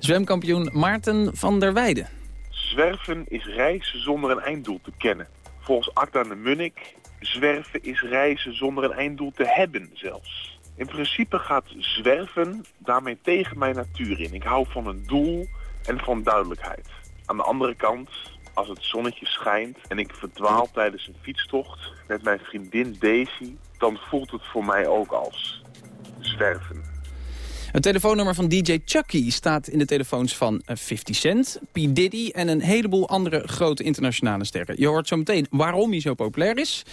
Zwemkampioen Maarten van der Weijden. Zwerven is reizen zonder een einddoel te kennen. Volgens Acta de Munnik, zwerven is reizen zonder een einddoel te hebben zelfs. In principe gaat zwerven daarmee tegen mijn natuur in. Ik hou van een doel en van duidelijkheid. Aan de andere kant, als het zonnetje schijnt en ik verdwaal tijdens een fietstocht met mijn vriendin Daisy, dan voelt het voor mij ook als zwerven. Het telefoonnummer van DJ Chucky staat in de telefoons van 50 Cent, P. Diddy en een heleboel andere grote internationale sterren. Je hoort zo meteen waarom hij zo populair is.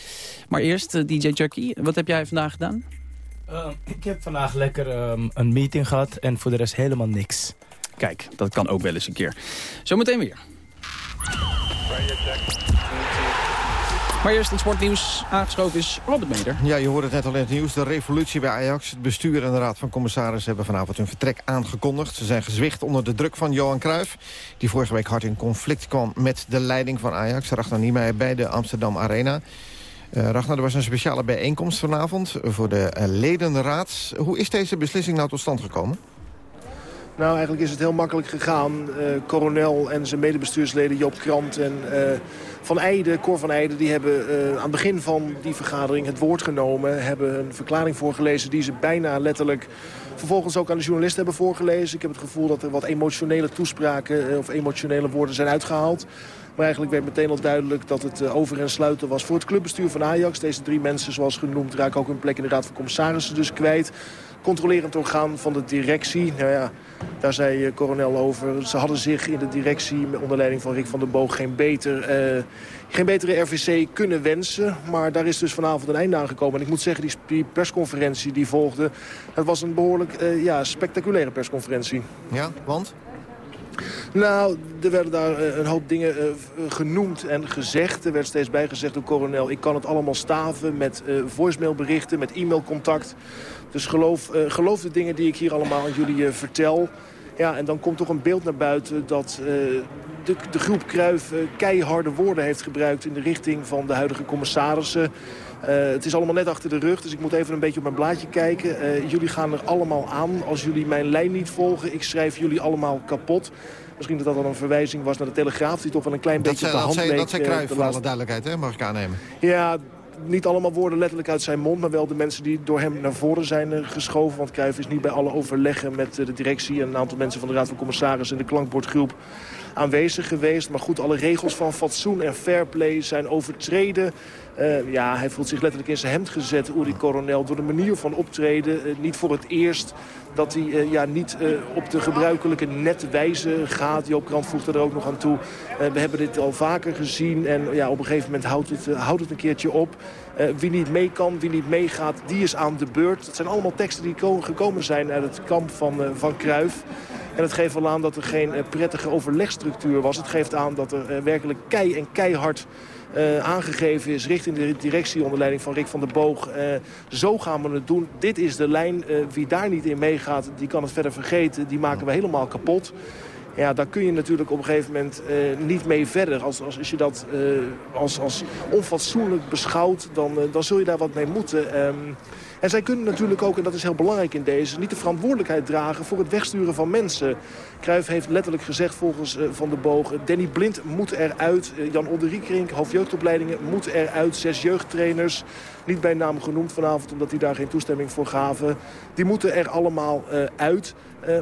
Maar eerst, uh, DJ Chucky, wat heb jij vandaag gedaan? Uh, ik heb vandaag lekker um, een meeting gehad en voor de rest helemaal niks. Kijk, dat kan ook wel eens een keer. Zometeen weer. Maar eerst het sportnieuws. Aangeschoven is Robert Meder. Ja, je hoorde het net al in het nieuws. De revolutie bij Ajax. Het bestuur en de raad van commissarissen hebben vanavond hun vertrek aangekondigd. Ze zijn gezwicht onder de druk van Johan Cruijff. Die vorige week hard in conflict kwam met de leiding van Ajax. Ragnar Niemeyer bij de Amsterdam Arena. Uh, er was een speciale bijeenkomst vanavond voor de uh, ledenraad. Hoe is deze beslissing nou tot stand gekomen? Nou, eigenlijk is het heel makkelijk gegaan. Uh, Coronel en zijn medebestuursleden Joop Krant en uh, Van Eijden, Cor van Eijden... die hebben uh, aan het begin van die vergadering het woord genomen... hebben een verklaring voorgelezen die ze bijna letterlijk... vervolgens ook aan de journalisten hebben voorgelezen. Ik heb het gevoel dat er wat emotionele toespraken of emotionele woorden zijn uitgehaald. Maar eigenlijk werd meteen al duidelijk dat het over en sluiten was voor het clubbestuur van Ajax. Deze drie mensen, zoals genoemd, raken ook hun plek in de Raad van Commissarissen dus kwijt controlerend orgaan van de directie. Nou ja, daar zei Coronel over. Ze hadden zich in de directie onder leiding van Rick van der Boog geen, beter, uh, geen betere RVC kunnen wensen. Maar daar is dus vanavond een einde aangekomen. En ik moet zeggen, die persconferentie die volgde... het was een behoorlijk uh, ja, spectaculaire persconferentie. Ja, want? Nou, er werden daar een hoop dingen genoemd en gezegd. Er werd steeds bijgezegd door Coronel... ik kan het allemaal staven met voicemailberichten, met e-mailcontact. Dus geloof, geloof de dingen die ik hier allemaal aan jullie vertel. Ja, en dan komt toch een beeld naar buiten dat de, de, groep Kruif keiharde woorden heeft gebruikt... in de richting van de huidige commissarissen. Uh, het is allemaal net achter de rug, dus ik moet even een beetje op mijn blaadje kijken. Jullie gaan er allemaal aan. Als jullie mijn lijn niet volgen, ik schrijf jullie allemaal kapot. Misschien dat dat dan een verwijzing was naar de Telegraaf... die toch wel een klein dat beetje op de hand Dat leek. zei Cruijff, voor alle duidelijkheid, hè? mag ik aannemen. Ja, niet allemaal woorden letterlijk uit zijn mond... maar wel de mensen die door hem naar voren zijn uh, geschoven. Want Cruijff is niet bij alle overleggen met uh, de directie... en een aantal mensen van de Raad van Commissarissen en de klankbordgroep aanwezig geweest. Maar goed, alle regels van fatsoen en fair play zijn overtreden. Uh, ja, hij voelt zich letterlijk in zijn hemd gezet, Uri Coronel... door de manier van optreden. Uh, niet voor het eerst dat hij uh, ja, niet op de gebruikelijke nette wijze gaat. Joop Krant voegt er ook nog aan toe. we hebben dit al vaker gezien en ja, op een gegeven moment houdt het, houdt het een keertje op. wie niet mee kan, wie niet meegaat, die is aan de beurt. Het zijn allemaal teksten die gekomen zijn uit het kamp van, van Kruif. En het geeft wel aan dat er geen prettige overlegstructuur was. Het geeft aan dat er werkelijk kei en keihard uh, aangegeven is richting de directie onder leiding van Rick van der Boog. Uh, zo gaan we het doen. Dit is de lijn. Uh, wie daar niet in meegaat, die kan het verder vergeten. Die maken we helemaal kapot. Ja, daar kun je natuurlijk op een gegeven moment niet mee verder. Als, als, als je dat als, als onfatsoenlijk beschouwt, dan, dan zul je daar wat mee moeten. Um, en zij kunnen natuurlijk ook, en dat is heel belangrijk in deze... niet de verantwoordelijkheid dragen voor het wegsturen van mensen. Cruijff heeft letterlijk gezegd volgens uh, Van der Boog... Danny Blind moet eruit, uh, Jan Olderiekrink, hoofdjeugdopleidingen... moet eruit, zes jeugdtrainers, niet bij naam genoemd vanavond... omdat die daar geen toestemming voor gaven. Die moeten er allemaal uh, uit...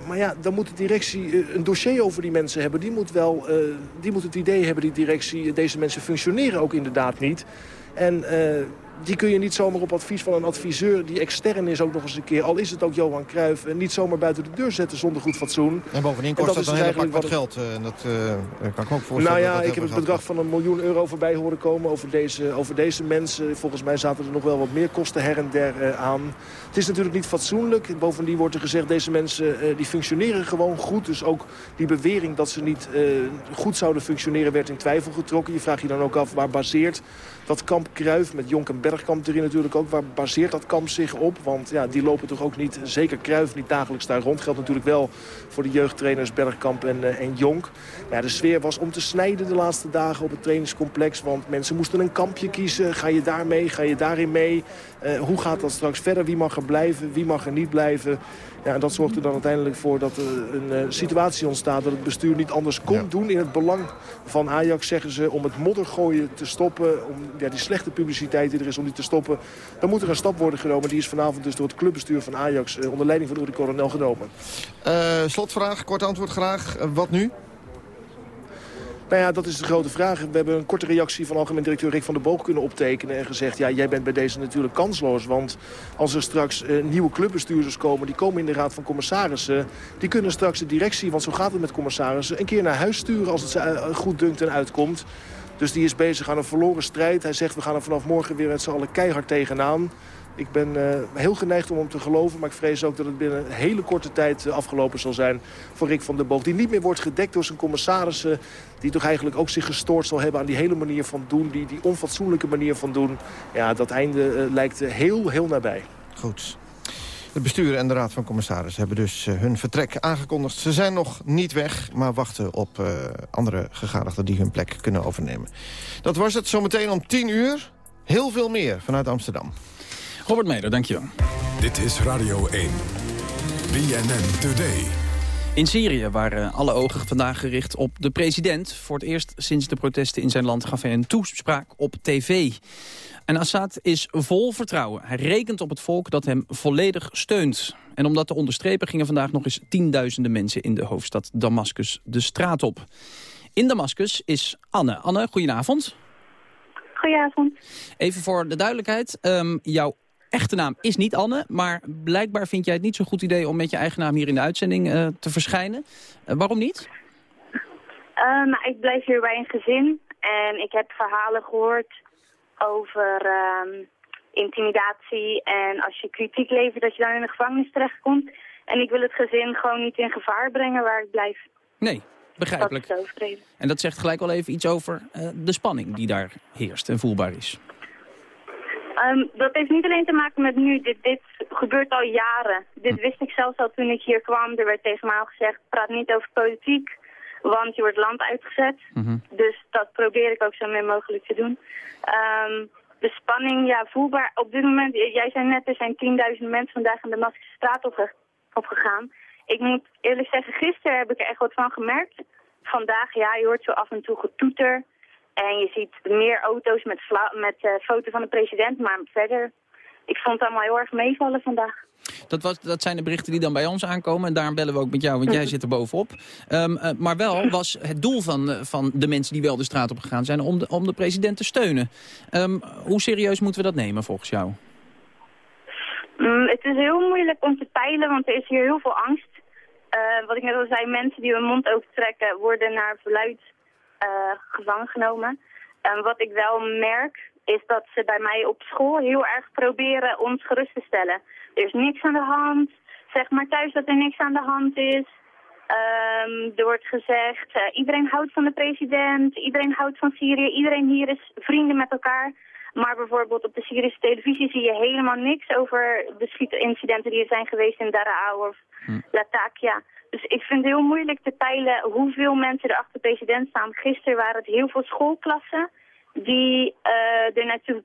Maar ja, dan moet de directie een dossier over die mensen hebben. Die moet, wel, die moet het idee hebben, die directie. Deze mensen functioneren ook inderdaad niet. En die kun je niet zomaar op advies van een adviseur die extern is ook nog eens een keer... al is het ook Johan Cruijff, niet zomaar buiten de deur zetten zonder goed fatsoen. En bovendien kost en dat, dat een hele pak wat geld. En dat uh, kan ik me ook voorstellen. Nou ja, dat ik heb het bedrag van een miljoen euro voorbij horen komen over deze, over deze mensen. Volgens mij zaten er nog wel wat meer kosten her en der uh, aan. Het is natuurlijk niet fatsoenlijk. Bovendien wordt er gezegd, deze mensen uh, die functioneren gewoon goed. Dus ook die bewering dat ze niet goed zouden functioneren werd in twijfel getrokken. Je vraagt je dan ook af waar baseert dat kamp Kruijff met Jonk en Bergkamp erin natuurlijk ook. Waar baseert dat kamp zich op? Want ja, die lopen toch ook niet, zeker Kruif niet dagelijks daar rond. Geldt natuurlijk wel voor de jeugdtrainers Bergkamp en, uh, en Jonk. Ja, de sfeer was om te snijden de laatste dagen op het trainingscomplex. Want mensen moesten een kampje kiezen. Ga je daar mee? Ga je daarin mee? Uh, hoe gaat dat straks verder? Wie mag er blijven? Wie mag er niet blijven? Ja, en dat zorgt er dan uiteindelijk voor dat er een uh, situatie ontstaat... dat het bestuur niet anders kon ja. doen in het belang van Ajax, zeggen ze... om het moddergooien te stoppen, om ja, die slechte publiciteit die er is om die te stoppen... dan moet er een stap worden genomen. Die is vanavond dus door het clubbestuur van Ajax... Uh, onder leiding van Uri Coronel genomen. Uh, slotvraag, kort antwoord graag. wat nu? Nou ja, dat is de grote vraag. We hebben een korte reactie van algemeen directeur Rick van der Boog kunnen optekenen. En gezegd, ja, jij bent bij deze natuurlijk kansloos. Want als er straks uh, nieuwe clubbestuurders komen, die komen in de raad van commissarissen. Die kunnen straks de directie, want zo gaat het met commissarissen, een keer naar huis sturen als het ze uh, goed dunkt en uitkomt. Dus die is bezig aan een verloren strijd. Hij zegt, we gaan er vanaf morgen weer met z'n allen keihard tegenaan. Ik ben uh, heel geneigd om hem te geloven, maar ik vrees ook dat het binnen een hele korte tijd uh, afgelopen zal zijn voor Rick van der Boog. Die niet meer wordt gedekt door zijn commissarissen, die toch eigenlijk ook zich gestoord zal hebben aan die hele manier van doen, die, die onfatsoenlijke manier van doen. Ja, dat einde uh, lijkt heel, heel nabij. Goed. Het bestuur en de Raad van Commissarissen hebben dus hun vertrek aangekondigd. Ze zijn nog niet weg, maar wachten op andere gegadigden die hun plek kunnen overnemen. Dat was het zometeen om 10 uur. Heel veel meer vanuit Amsterdam. Robert Meder, dankjewel. Dit is Radio 1. BNN Today. In Syrië waren alle ogen vandaag gericht op de president. Voor het eerst sinds de protesten in zijn land gaf hij een toespraak op tv. En Assad is vol vertrouwen. Hij rekent op het volk dat hem volledig steunt. En om dat te onderstrepen gingen vandaag nog eens tienduizenden mensen in de hoofdstad Damascus de straat op. In Damascus is Anne. Anne, goedenavond. Goedenavond. Even voor de duidelijkheid. Um, jouw echte naam is niet Anne, maar blijkbaar vind jij het niet zo'n goed idee om met je eigen naam hier in de uitzending uh, te verschijnen. Uh, waarom niet? Nou, ik blijf hier bij een gezin en ik heb verhalen gehoord over um, intimidatie en als je kritiek levert dat je dan in de gevangenis terechtkomt. En ik wil het gezin gewoon niet in gevaar brengen waar ik blijf. Nee, begrijpelijk. Dat en dat zegt gelijk al even iets over uh, de spanning die daar heerst en voelbaar is. Um, dat heeft niet alleen te maken met nu. Dit, dit gebeurt al jaren. Dit wist ik zelfs al toen ik hier kwam. Er werd tegen mij al gezegd, praat niet over politiek, want je wordt land uitgezet. Mm -hmm. Dus dat probeer ik ook zo min mogelijk te doen. Um, de spanning, ja, voelbaar. Op dit moment, jij zei net, er zijn 10.000 mensen vandaag in de Maskische straat opge opgegaan. Ik moet eerlijk zeggen, gisteren heb ik er echt wat van gemerkt. Vandaag, ja, je hoort zo af en toe getoeter. En je ziet meer auto's met, met uh, foto van de president, maar verder, ik vond het allemaal heel erg meevallen vandaag. Dat, was, dat zijn de berichten die dan bij ons aankomen. En daarom bellen we ook met jou, want jij zit er bovenop. Um, uh, maar wel was het doel van, uh, van de mensen die wel de straat op gegaan zijn... om de, om de president te steunen. Um, hoe serieus moeten we dat nemen volgens jou? Mm, het is heel moeilijk om te peilen, want er is hier heel veel angst. Uh, wat ik net al zei, mensen die hun mond overtrekken... worden naar verluid gevangen genomen. En wat ik wel merk, is dat ze bij mij op school heel erg proberen ons gerust te stellen. Er is niks aan de hand. Zeg maar thuis dat er niks aan de hand is. Um, er wordt gezegd, uh, iedereen houdt van de president, iedereen houdt van Syrië, iedereen hier is vrienden met elkaar. Maar bijvoorbeeld op de Syrische televisie zie je helemaal niks over de schietincidenten die er zijn geweest in Daraa of hm. Latakia. Dus ik vind het heel moeilijk te peilen hoeveel mensen er achter de president staan. Gisteren waren het heel veel schoolklassen die uh, er naartoe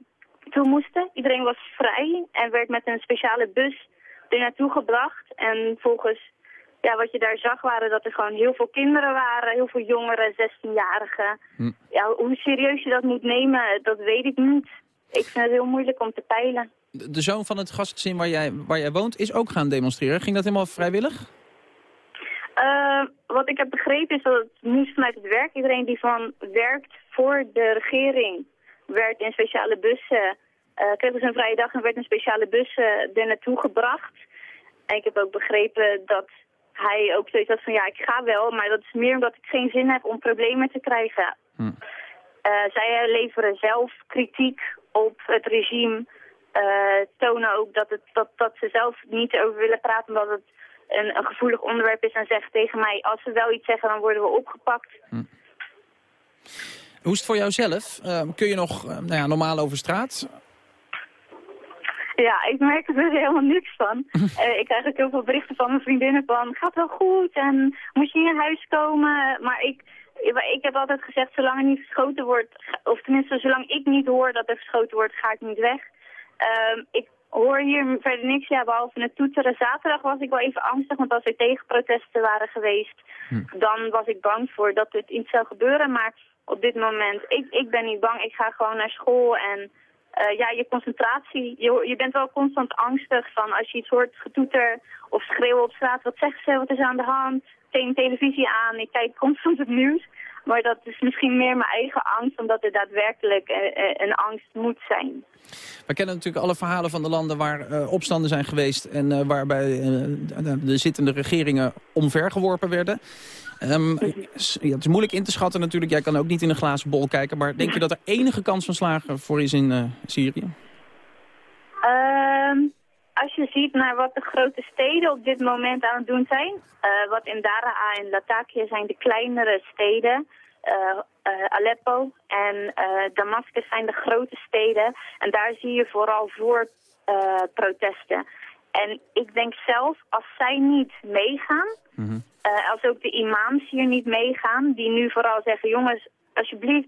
toe moesten. Iedereen was vrij en werd met een speciale bus er naartoe gebracht. En volgens ja, wat je daar zag waren dat er gewoon heel veel kinderen waren, heel veel jongeren, 16-jarigen. Hm. Ja, hoe serieus je dat moet nemen, dat weet ik niet. Ik vind het heel moeilijk om te peilen. De zoon van het gastgezin waar jij, waar jij woont is ook gaan demonstreren. Ging dat helemaal vrijwillig? Uh, wat ik heb begrepen is dat het moest vanuit het werk. Iedereen die van werkt voor de regering werd in speciale bussen, uh, kreeg dus een vrije dag en werd in speciale bussen er naartoe gebracht. En ik heb ook begrepen dat hij ook zoiets had van ja, ik ga wel, maar dat is meer omdat ik geen zin heb om problemen te krijgen. Hm. Uh, zij leveren zelf kritiek op het regime, uh, tonen ook dat, het, dat, dat ze zelf niet erover willen praten omdat het een, een gevoelig onderwerp is en zeggen tegen mij, als ze wel iets zeggen, dan worden we opgepakt. Hm. Hoe is het voor jou zelf? Uh, kun je nog nou ja, normaal over straat? Ja, ik merk er dus helemaal niks van. Eh, ik krijg ook heel veel berichten van mijn vriendinnen van... gaat wel goed en moet je hier in huis komen? Maar ik, ik heb altijd gezegd, zolang er niet geschoten wordt... of tenminste, zolang ik niet hoor dat er geschoten wordt, ga ik niet weg. Ehm, ik hoor hier verder niks, ja, behalve het toeteren. Zaterdag was ik wel even angstig, want als er tegenprotesten waren geweest... dan was ik bang voor dat dit iets zou gebeuren. Maar op dit moment, ik, ik ben niet bang. Ik ga gewoon naar school en... Uh, ja, je concentratie, je, je bent wel constant angstig van als je iets hoort getoeter of schreeuwen op straat, wat zeggen ze, wat is aan de hand, tegen televisie aan, ik kijk constant het nieuws. Maar dat is misschien meer mijn eigen angst, omdat er daadwerkelijk uh, een angst moet zijn. We kennen natuurlijk alle verhalen van de landen waar opstanden zijn geweest... en waarbij de zittende regeringen omvergeworpen werden. Um, ja, het is moeilijk in te schatten natuurlijk. Jij kan ook niet in een glazen bol kijken. Maar denk je dat er enige kans van slagen voor is in uh, Syrië? Um, als je ziet naar wat de grote steden op dit moment aan het doen zijn. Uh, wat in Daraa en Latakia zijn de kleinere steden. Uh, Aleppo en Damascus zijn de grote steden. En daar zie je vooral voor protesten. En ik denk zelf, als zij niet meegaan... Mm -hmm. Uh, als ook de imams hier niet meegaan, die nu vooral zeggen... jongens, alsjeblieft,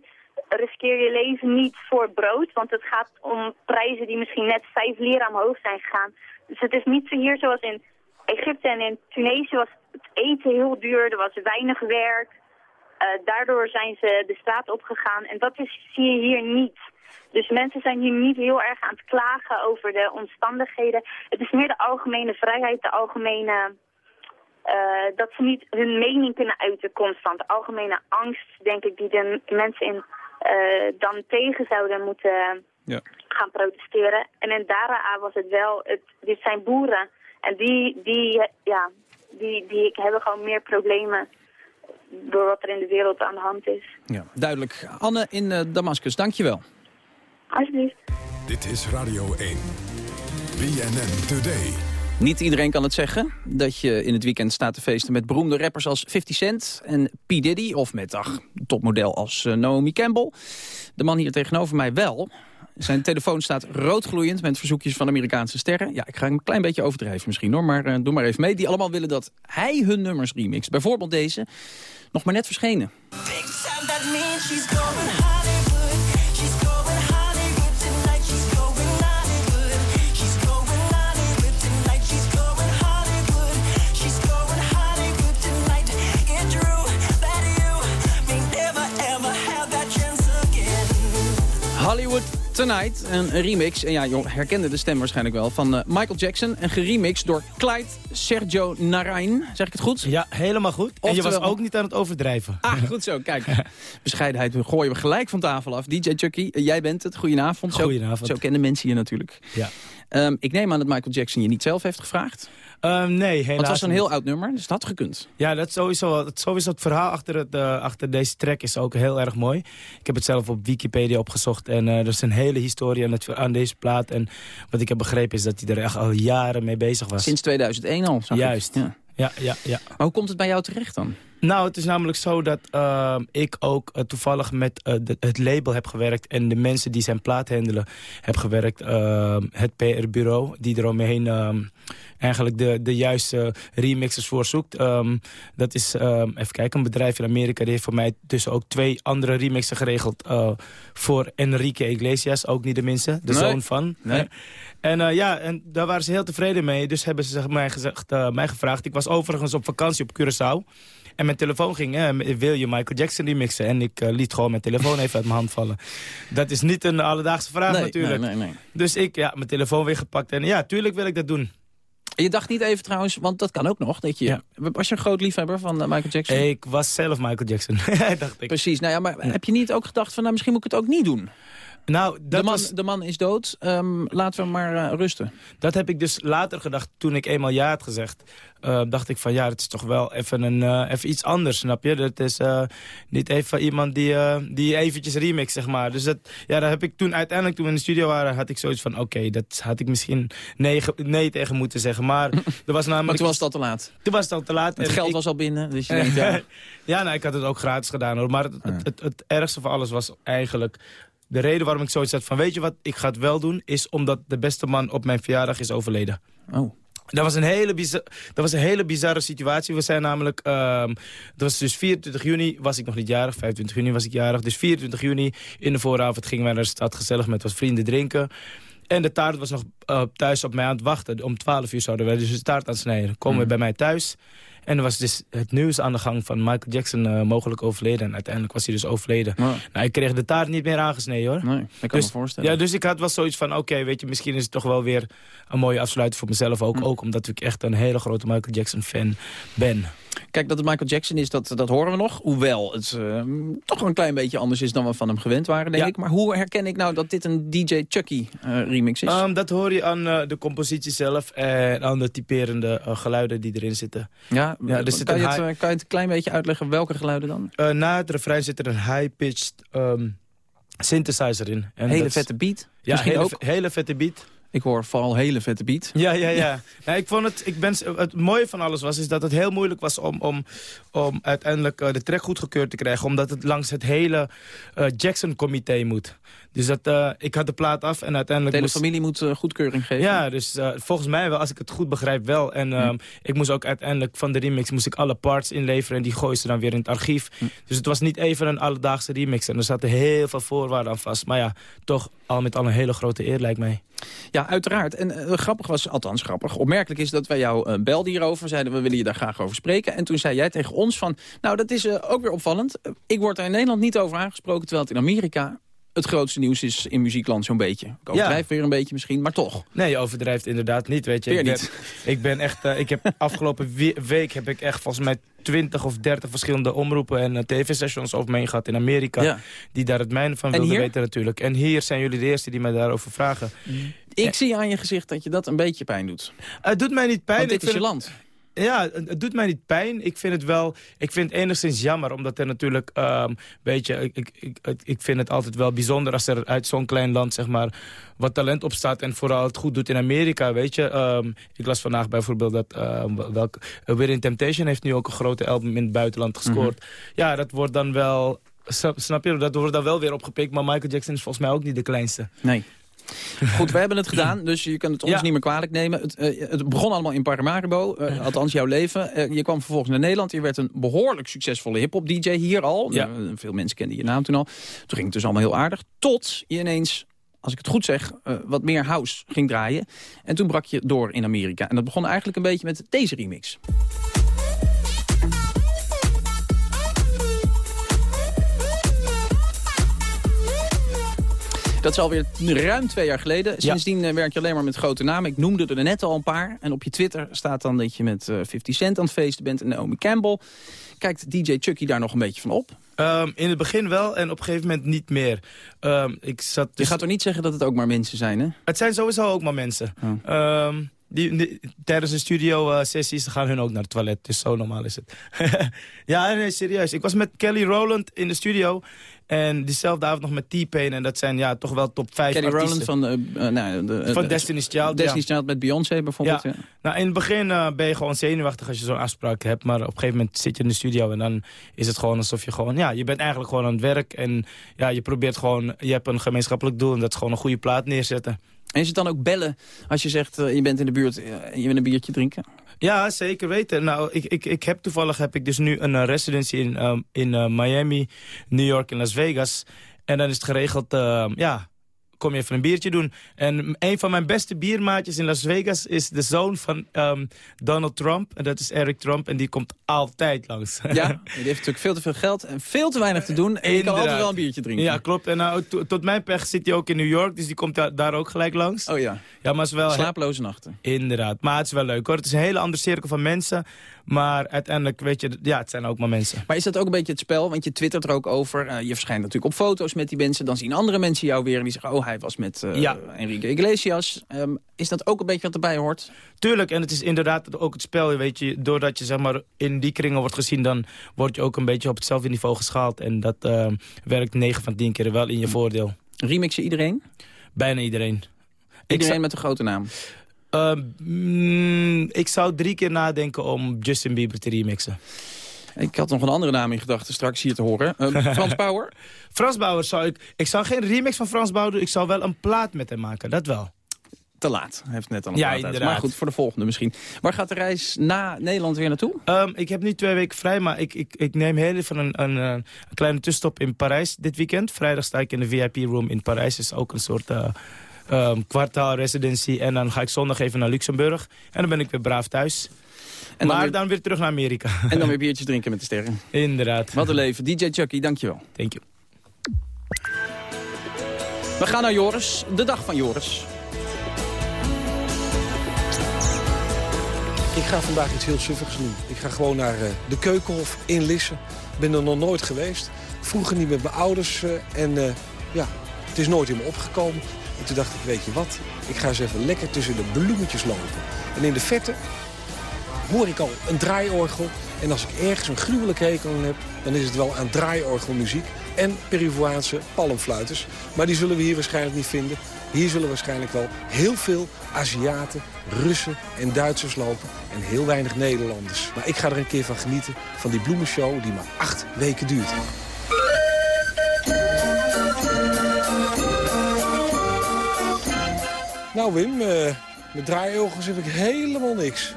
riskeer je leven niet voor brood... want het gaat om prijzen die misschien net vijf lira omhoog zijn gegaan. Dus het is niet zo hier zoals in Egypte en in Tunesië was het eten heel duur. Er was weinig werk. Uh, daardoor zijn ze de straat opgegaan. En dat is, zie je hier niet. Dus mensen zijn hier niet heel erg aan het klagen over de omstandigheden. Het is meer de algemene vrijheid, de algemene... Uh, dat ze niet hun mening kunnen uiten constant. De algemene angst, denk ik, die de mensen in, uh, dan tegen zouden moeten ja. gaan protesteren. En in Daraa was het wel, het, dit zijn boeren. En die, die, ja, die, die hebben gewoon meer problemen door wat er in de wereld aan de hand is. Ja, duidelijk. Anne in uh, Damascus, dankjewel. Alsjeblieft. Dit is Radio 1. BNN Today. Niet iedereen kan het zeggen dat je in het weekend staat te feesten met beroemde rappers als 50 Cent en P. Diddy. Of met ach, topmodel als uh, Naomi Campbell. De man hier tegenover mij wel. Zijn telefoon staat roodgloeiend met verzoekjes van Amerikaanse sterren. Ja, ik ga een klein beetje overdrijven misschien hoor, maar uh, doe maar even mee. Die allemaal willen dat hij hun nummers remixt. Bijvoorbeeld deze, nog maar net verschenen. Hollywood Tonight, een remix. En ja, je herkende de stem waarschijnlijk wel van uh, Michael Jackson. En geremixed door Clyde Sergio Narain. Zeg ik het goed? Ja, helemaal goed. En je was ook niet aan het overdrijven. Ah, goed zo. Kijk, bescheidenheid we gooien we gelijk van tafel af. DJ Chucky, jij bent het. Goedenavond. Goedenavond. Zo, zo kennen mensen je natuurlijk. Ja. Um, ik neem aan dat Michael Jackson je niet zelf heeft gevraagd. Um, nee, helaas Want het was een heel oud nummer, dus dat had gekund. Ja, dat sowieso, het, sowieso het verhaal achter, het, uh, achter deze track is ook heel erg mooi. Ik heb het zelf op Wikipedia opgezocht en uh, er is een hele historie aan, het, aan deze plaat. En wat ik heb begrepen is dat hij er echt al jaren mee bezig was. Sinds 2001 al, Juist. Ja. Ja, ja, ja. Maar hoe komt het bij jou terecht dan? Nou, het is namelijk zo dat uh, ik ook uh, toevallig met uh, de, het label heb gewerkt... en de mensen die zijn plaat handelen heb gewerkt. het PR-bureau die eromheen eigenlijk de, de juiste remixers voor zoekt. Um, dat is, um, even kijken, een bedrijf in Amerika... die heeft voor mij dus ook twee andere remixen geregeld... voor Enrique Iglesias, ook niet de minste, de nee. zoon van. Nee. En ja, en daar waren ze heel tevreden mee. Dus hebben ze mij, gezegd, mij gevraagd. Ik was overigens op vakantie op Curaçao. En mijn telefoon ging, eh, wil je Michael Jackson remixen? En ik uh, liet gewoon mijn telefoon even uit mijn hand vallen. Dat is niet een alledaagse vraag nee, natuurlijk. Nee, nee, nee. Dus ik, ja, mijn telefoon weer gepakt. En ja, tuurlijk wil ik dat doen. Je dacht niet even trouwens, want dat kan ook nog. Dat je, ja. Was je een groot liefhebber van uh, Michael Jackson? Ik was zelf Michael Jackson, dacht ik. Precies, nou ja, maar heb je niet ook gedacht van, nou misschien moet ik het ook niet doen? Nou, dat de, man, was... de man is dood, um, laten we maar uh, rusten. Dat heb ik dus later gedacht, toen ik eenmaal ja had gezegd. Uh, dacht ik van ja, het is toch wel even, een, uh, even iets anders, snap je? Dat is niet even iemand die, die eventjes remix, zeg maar. Dus dat, ja, daar heb ik toen uiteindelijk, toen we in de studio waren... had ik zoiets van, oké, okay, dat had ik misschien nee, nee tegen moeten zeggen. Maar, er was namelijk... maar toen was het al te laat? Toen was het al te laat. Het geld ik... was al binnen, dus je denkt, ja... ja, nou, ik had het ook gratis gedaan, hoor. Maar het, het, het, het ergste van alles was eigenlijk de reden waarom ik zoiets had van... weet je wat, ik ga het wel doen... is omdat de beste man op mijn verjaardag is overleden. Oh. Dat was, een hele bizar, dat was een hele bizarre situatie. We zijn namelijk... ehm, dat was dus 24 juni was ik nog niet jarig. 25 juni was ik jarig. Dus 24 juni in de vooravond gingen wij naar de stad gezellig met wat vrienden drinken. En de taart was nog eh, thuis op mij aan het wachten. Om 12 uur zouden wij dus de taart aan snijden. Komen we Mhm. bij mij thuis. En er was dus het nieuws aan de gang van Michael Jackson eh, mogelijk overleden. En uiteindelijk was hij dus overleden. Nou, ik kreeg de taart niet meer aangesneden hoor. Nee, dat kan dus, me voorstellen. Ja, dus ik had wel zoiets van, oké, weet je, misschien is het toch wel weer een mooie afsluiting voor mezelf Hm. ook. Ook omdat ik echt een hele grote Michael Jackson fan ben. Kijk, dat het Michael Jackson is, dat, dat horen we nog. Hoewel het eh, toch een klein beetje anders is dan we van hem gewend waren, denk Ja. ik. Maar hoe herken ik nou dat dit een DJ Chucky eh, remix is? Ehm, dat hoor je aan eh, de compositie zelf en aan de typerende geluiden die erin zitten. ja, ja, kan, je het, high- kan je het een klein beetje uitleggen welke geluiden dan? Na het refrein zit er een high-pitched ehm, synthesizer in. En hele vette beat? Ja, hele, ook? hele vette beat. Ik hoor vooral hele vette beat. Ja, ja, ja. Nou, ik vond het, ik ben, het mooie van alles was is dat het heel moeilijk was om, om, om uiteindelijk eh, de track goedgekeurd te krijgen. Omdat het langs het hele eh, Jackson-comité moet. Dus dat, eh, ik had de plaat af en De uiteindelijk hele moest... familie moet eh, goedkeuring geven. Ja, dus eh, volgens mij wel, als ik het goed begrijp wel. En ehm, ik moest ook uiteindelijk van de remix moest ik alle parts inleveren... en die gooien ze dan weer in het archief. Dus het was niet even een alledaagse remix. En er zaten heel veel voorwaarden aan vast. Maar ja, toch al met al een hele grote eer lijkt mij. Ja, uiteraard. En grappig was, althans grappig, opmerkelijk is dat wij jou eh, belden hierover. Zeiden, we willen je daar graag over spreken. En toen zei jij tegen ons van, nou dat is ook weer opvallend. Ik word er in Nederland niet over aangesproken, terwijl het in Amerika het grootste nieuws is in muziekland zo'n beetje. Ik overdrijf weer een beetje misschien, maar toch. Nee, je overdrijft inderdaad niet, weet je. Weer ik ben, niet. Ik ben echt, eh, ik heb afgelopen we- week heb ik echt volgens mij 20 of 30 verschillende omroepen en eh, tv-stations over me heen gehad in Amerika. Ja. Die daar het mijne van En wilden weten natuurlijk. En hier zijn jullie de eerste die mij daarover vragen. Ik zie aan je gezicht dat je dat een beetje pijn doet. Het doet mij niet pijn. Want dit ik is je land. Ja, het doet mij niet pijn. Ik vind het wel, ik vind het enigszins jammer, omdat er natuurlijk, ehm weet je, ik, ik, ik, ik vind het altijd wel bijzonder als er uit zo'n klein land, zeg maar, wat talent opstaat en vooral het goed doet in Amerika, weet je. Ehm, ik las vandaag bijvoorbeeld dat, ehm welk, uh, Within Temptation heeft nu ook een grote album in het buitenland gescoord. Ja, dat wordt dan wel, snap snap je, dat wordt dan wel weer opgepikt, maar Michael Jackson is volgens mij ook niet de kleinste. Nee. Goed, we hebben het gedaan, dus je kunt het ons Ja. niet meer kwalijk nemen. Het, eh, het begon allemaal in Paramaribo, eh, althans jouw leven. Eh, je kwam vervolgens naar Nederland. Je werd een behoorlijk succesvolle hip-hop-dj hier al. Ja. Veel mensen kenden je naam toen al. Toen ging het dus allemaal heel aardig. Tot je ineens, als ik het goed zeg, wat meer house ging draaien. En toen brak je door in Amerika. En dat begon eigenlijk een beetje met deze remix. Dat is alweer ruim twee jaar geleden. Sindsdien eh, werk je alleen maar met grote namen. Ik noemde er net al een paar. En op je Twitter staat dan dat je met eh 50 Cent aan het feesten bent en Naomi Campbell. Kijkt DJ Chucky daar nog een beetje van op? Ehm, in het begin wel en op een gegeven moment niet meer. Ehm, ik zat Je dus- gaat toch niet zeggen dat het ook maar mensen zijn, hè? Het zijn sowieso ook maar mensen. Oh. Ehm, die, die- tijdens de studio-sessies gaan hun ook naar het toilet. Dus zo normaal is het. ja, nee, serieus. Ik was met Kelly Rowland in de studio. En diezelfde avond nog met T-Pain. En dat zijn ja, toch wel top 5 Kelly Rowland van, eh, eh, nou, de, eh, Van de- Destiny's Child, Destiny's ja. Child met Beyoncé bijvoorbeeld. Ja. Ja. Nou, in het begin ben je gewoon zenuwachtig als je zo'n afspraak hebt. Maar op een gegeven moment zit je in de studio en dan is het gewoon alsof je gewoon... Ja, je bent eigenlijk gewoon aan het werk en ja, je probeert gewoon... Je hebt een gemeenschappelijk doel en dat is gewoon een goede plaat neerzetten. En is het dan ook bellen als je zegt je bent in de buurt en je wil een biertje drinken? Ja, zeker weten. Nou, ik, ik, ik heb toevallig heb ik dus nu een eh, residency in, ehm, in eh, Miami, New York en Las Vegas. En dan is het geregeld, ehm, ja, kom je even een biertje doen. En een van mijn beste biermaatjes in Las Vegas is de zoon van ehm, Donald Trump. En dat is Eric Trump. En die komt altijd langs. Ja, die heeft natuurlijk veel te veel geld en veel te weinig te doen. En je kan altijd wel een biertje drinken. Ja, klopt. En nou, to- tot mijn pech zit hij ook in New York. Dus die komt daar, daar ook gelijk langs. Oh ja. Ja, maar het is wel... Slapeloze nachten. Inderdaad. Maar het is wel leuk hoor. Het is een hele andere cirkel van mensen. Maar uiteindelijk, weet je, ja, het zijn ook maar mensen. Maar is dat ook een beetje het spel? Want je twittert er ook over. Eh, je verschijnt natuurlijk op foto's met die mensen. Dan zien andere mensen jou weer en die zeggen... oh, hij was met eh Ja. Enrique Iglesias. Ehm, is dat ook een beetje wat erbij hoort? Tuurlijk, en het is inderdaad ook het spel. Weet je, doordat je zeg maar, in die kringen wordt gezien... dan word je ook een beetje op hetzelfde niveau geschaald. En dat eh, werkt 9 van 10 keer wel in je voordeel. Remixen iedereen? Bijna iedereen. Iedereen met een grote naam? Ehm, mm, ik zou drie keer nadenken om Justin Bieber te remixen. Ik had nog een andere naam in gedachten straks hier te horen. Uh, Frans Bauer? Frans Bauer zou ik... Ik zou geen remix van Frans Bauer doen. Ik zou wel een plaat met hem maken, dat wel. Te laat. Hij heeft net al een ja, plaat inderdaad. uit. Maar goed, voor de volgende misschien. Waar gaat de reis na Nederland weer naartoe? Um, ik heb nu twee weken vrij, maar ik, ik, ik neem heel even een, een, een, kleine tussenstop in Parijs dit weekend. Vrijdag sta ik in de VIP-room in Parijs. is ook een soort... Uh, um, kwartaal residency. En dan ga ik zondag even naar Luxemburg. En dan ben ik weer braaf thuis. En maar dan weer, dan weer terug naar Amerika. En dan weer biertjes drinken met de sterren. Inderdaad. Wat een leven. DJ Chucky, dankjewel. Thank you. We gaan naar Joris. De dag van Joris. Ik ga vandaag iets heel suffigs doen. Ik ga gewoon naar uh, de Keukenhof in Lisse. Ik ben er nog nooit geweest. Vroeger niet met mijn ouders. Uh, en uh, ja, het is nooit in me opgekomen. En toen dacht ik, weet je wat? Ik ga eens even lekker tussen de bloemetjes lopen. En in de verte hoor ik al een draaiorgel. En als ik ergens een gruwelijke hekel heb... dan is het wel aan draaiorgelmuziek en Peruviaanse palmfluiters. Maar die zullen we hier waarschijnlijk niet vinden. Hier zullen waarschijnlijk wel heel veel Aziaten, Russen en Duitsers lopen. En heel weinig Nederlanders. Maar ik ga er een keer van genieten van die bloemenshow die maar acht weken duurt. Nou Wim, uh, met draaiorgels heb ik helemaal niks.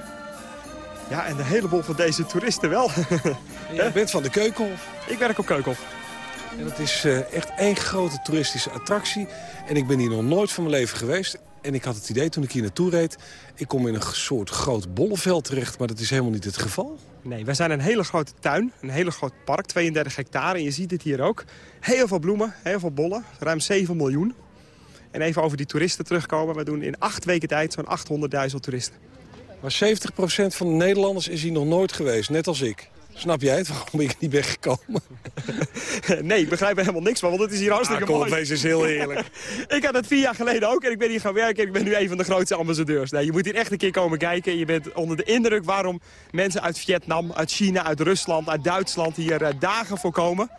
Ja, en een heleboel van deze toeristen wel. Je bent van de Keukenhof. Ik werk op Keukenhof. En het is uh, echt één grote toeristische attractie. En ik ben hier nog nooit van mijn leven geweest. En ik had het idee toen ik hier naartoe reed... ik kom in een soort groot bolleveld terecht, maar dat is helemaal niet het geval. Nee, wij zijn een hele grote tuin, een hele groot park, 32 hectare. En je ziet het hier ook. Heel veel bloemen, heel veel bollen, ruim 7 miljoen. En even over die toeristen terugkomen. We doen in acht weken tijd zo'n 800.000 toeristen. Maar 70% van de Nederlanders is hier nog nooit geweest, net als ik. Snap jij het, waarom ik niet ben gekomen? nee, ik begrijp er helemaal niks van, want het is hier hartstikke ah, kom, mooi. wees is heel eerlijk. ik had het vier jaar geleden ook en ik ben hier gaan werken en ik ben nu een van de grootste ambassadeurs. Nee, je moet hier echt een keer komen kijken. Je bent onder de indruk waarom mensen uit Vietnam, uit China, uit Rusland, uit Duitsland hier uh, dagen voor komen.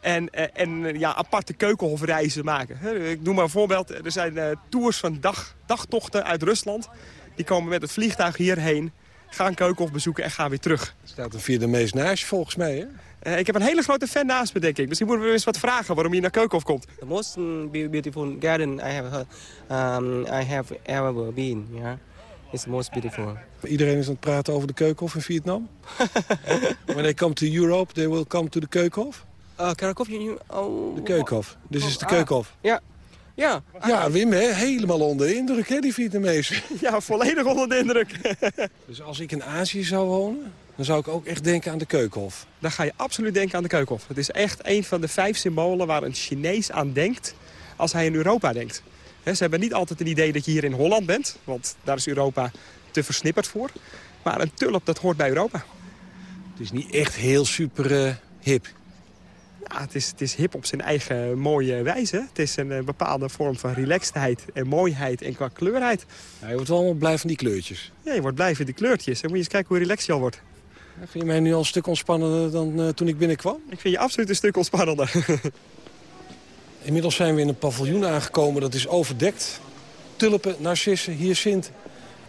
En, uh, en ja, aparte keukenhofreizen maken. Ik noem maar een voorbeeld. Er zijn uh, tours van dag, dagtochten uit Rusland. Die komen met het vliegtuig hierheen gaan Keukenhof bezoeken en gaan weer terug. Staat er via de meest naast volgens mij, hè? Uh, ik heb een hele grote fan naast me, denk ik. Misschien moeten we eens wat vragen waarom je naar Keukenhof komt. The most beautiful garden I have, um, I have ever been, yeah. It's most beautiful. Iedereen is aan het praten over de Keukenhof in Vietnam. When they come to Europe, they will come to the Keukenhof? Uh, Keukenhof, you, oh, de Keukenhof. Dit is de Keukenhof. Ja. Ja, ja Wim, hè? helemaal onder de indruk, hè, die Vietnamezen. Ja, volledig onder de indruk. dus als ik in Azië zou wonen, dan zou ik ook echt denken aan de Keukenhof. Dan ga je absoluut denken aan de Keukenhof. Het is echt een van de vijf symbolen waar een Chinees aan denkt als hij in Europa denkt. He, ze hebben niet altijd het idee dat je hier in Holland bent, want daar is Europa te versnipperd voor. Maar een tulp, dat hoort bij Europa. Het is niet echt heel super uh, hip. Ja, het, is, het is hip op zijn eigen mooie wijze. Het is een, een bepaalde vorm van relaxedheid en mooiheid en qua kleurheid. Ja, je wordt wel allemaal blij van die kleurtjes. Ja, je wordt blij van die kleurtjes. En moet je eens kijken hoe relaxed je al wordt. Ja, vind je mij nu al een stuk ontspannender dan uh, toen ik binnenkwam? Ik vind je absoluut een stuk ontspannender. Inmiddels zijn we in een paviljoen aangekomen. Dat is overdekt. Tulpen, narcissen, hyacinten.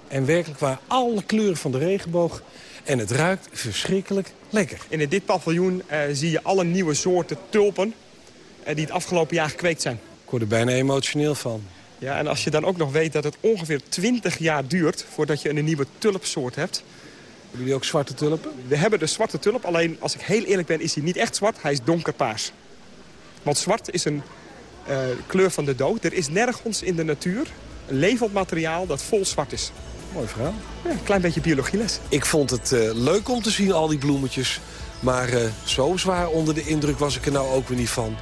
En werkelijk waar alle kleuren van de regenboog. En het ruikt verschrikkelijk lekker. En in dit paviljoen uh, zie je alle nieuwe soorten tulpen uh, die het afgelopen jaar gekweekt zijn. Ik word er bijna emotioneel van. Ja, en als je dan ook nog weet dat het ongeveer 20 jaar duurt voordat je een nieuwe tulpsoort hebt. Hebben jullie ook zwarte tulpen? We hebben de zwarte tulp, alleen als ik heel eerlijk ben is hij niet echt zwart, hij is donkerpaars. Want zwart is een uh, kleur van de dood. Er is nergens in de natuur een levend materiaal dat vol zwart is. Mooi verhaal. Ja, een klein beetje biologieles. Ik vond het uh, leuk om te zien, al die bloemetjes. Maar uh, zo zwaar onder de indruk was ik er nou ook weer niet van.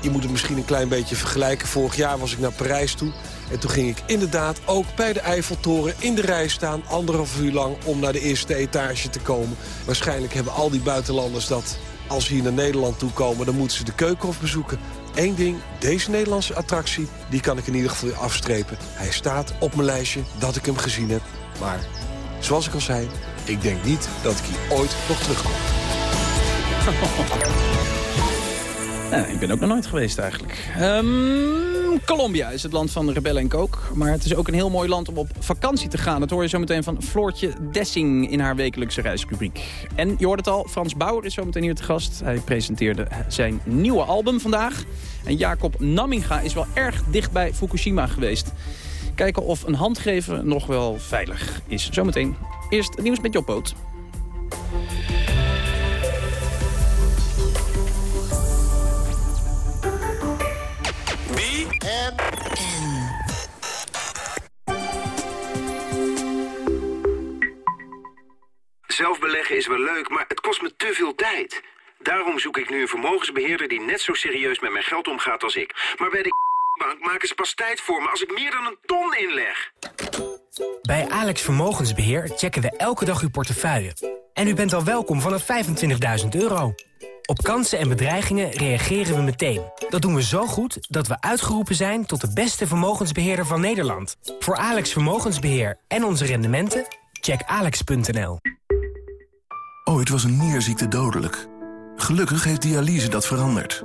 Je moet het misschien een klein beetje vergelijken. Vorig jaar was ik naar Parijs toe. En toen ging ik inderdaad ook bij de Eiffeltoren in de rij staan... anderhalf uur lang om naar de eerste etage te komen. Waarschijnlijk hebben al die buitenlanders dat... als ze hier naar Nederland toe komen, dan moeten ze de Keukenhof bezoeken. Eén ding, deze Nederlandse attractie, die kan ik in ieder geval afstrepen. Hij staat op mijn lijstje dat ik hem gezien heb. Maar, zoals ik al zei, ik denk niet dat ik hier ooit nog terugkom. Ja, ik ben ook nog nooit geweest eigenlijk. Um, Colombia is het land van rebellen en kook. Maar het is ook een heel mooi land om op vakantie te gaan. Dat hoor je zo meteen van Floortje Dessing in haar wekelijkse reisrubriek. En je hoort het al, Frans Bauer is zo meteen hier te gast. Hij presenteerde zijn nieuwe album vandaag. En Jacob Namminga is wel erg dicht bij Fukushima geweest. Kijken of een handgeven nog wel veilig is. Zometeen. Eerst het nieuws met Joppoot. Zelf beleggen is wel leuk, maar het kost me te veel tijd. Daarom zoek ik nu een vermogensbeheerder die net zo serieus met mijn geld omgaat als ik. Maar bij de bank maken ze pas tijd voor me als ik meer dan een ton inleg. Bij Alex Vermogensbeheer checken we elke dag uw portefeuille. En u bent al welkom vanaf 25.000 euro. Op kansen en bedreigingen reageren we meteen. Dat doen we zo goed dat we uitgeroepen zijn tot de beste vermogensbeheerder van Nederland. Voor Alex Vermogensbeheer en onze rendementen, check alex.nl. Ooit was een nierziekte dodelijk. Gelukkig heeft dialyse dat veranderd.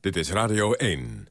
Dit is Radio 1.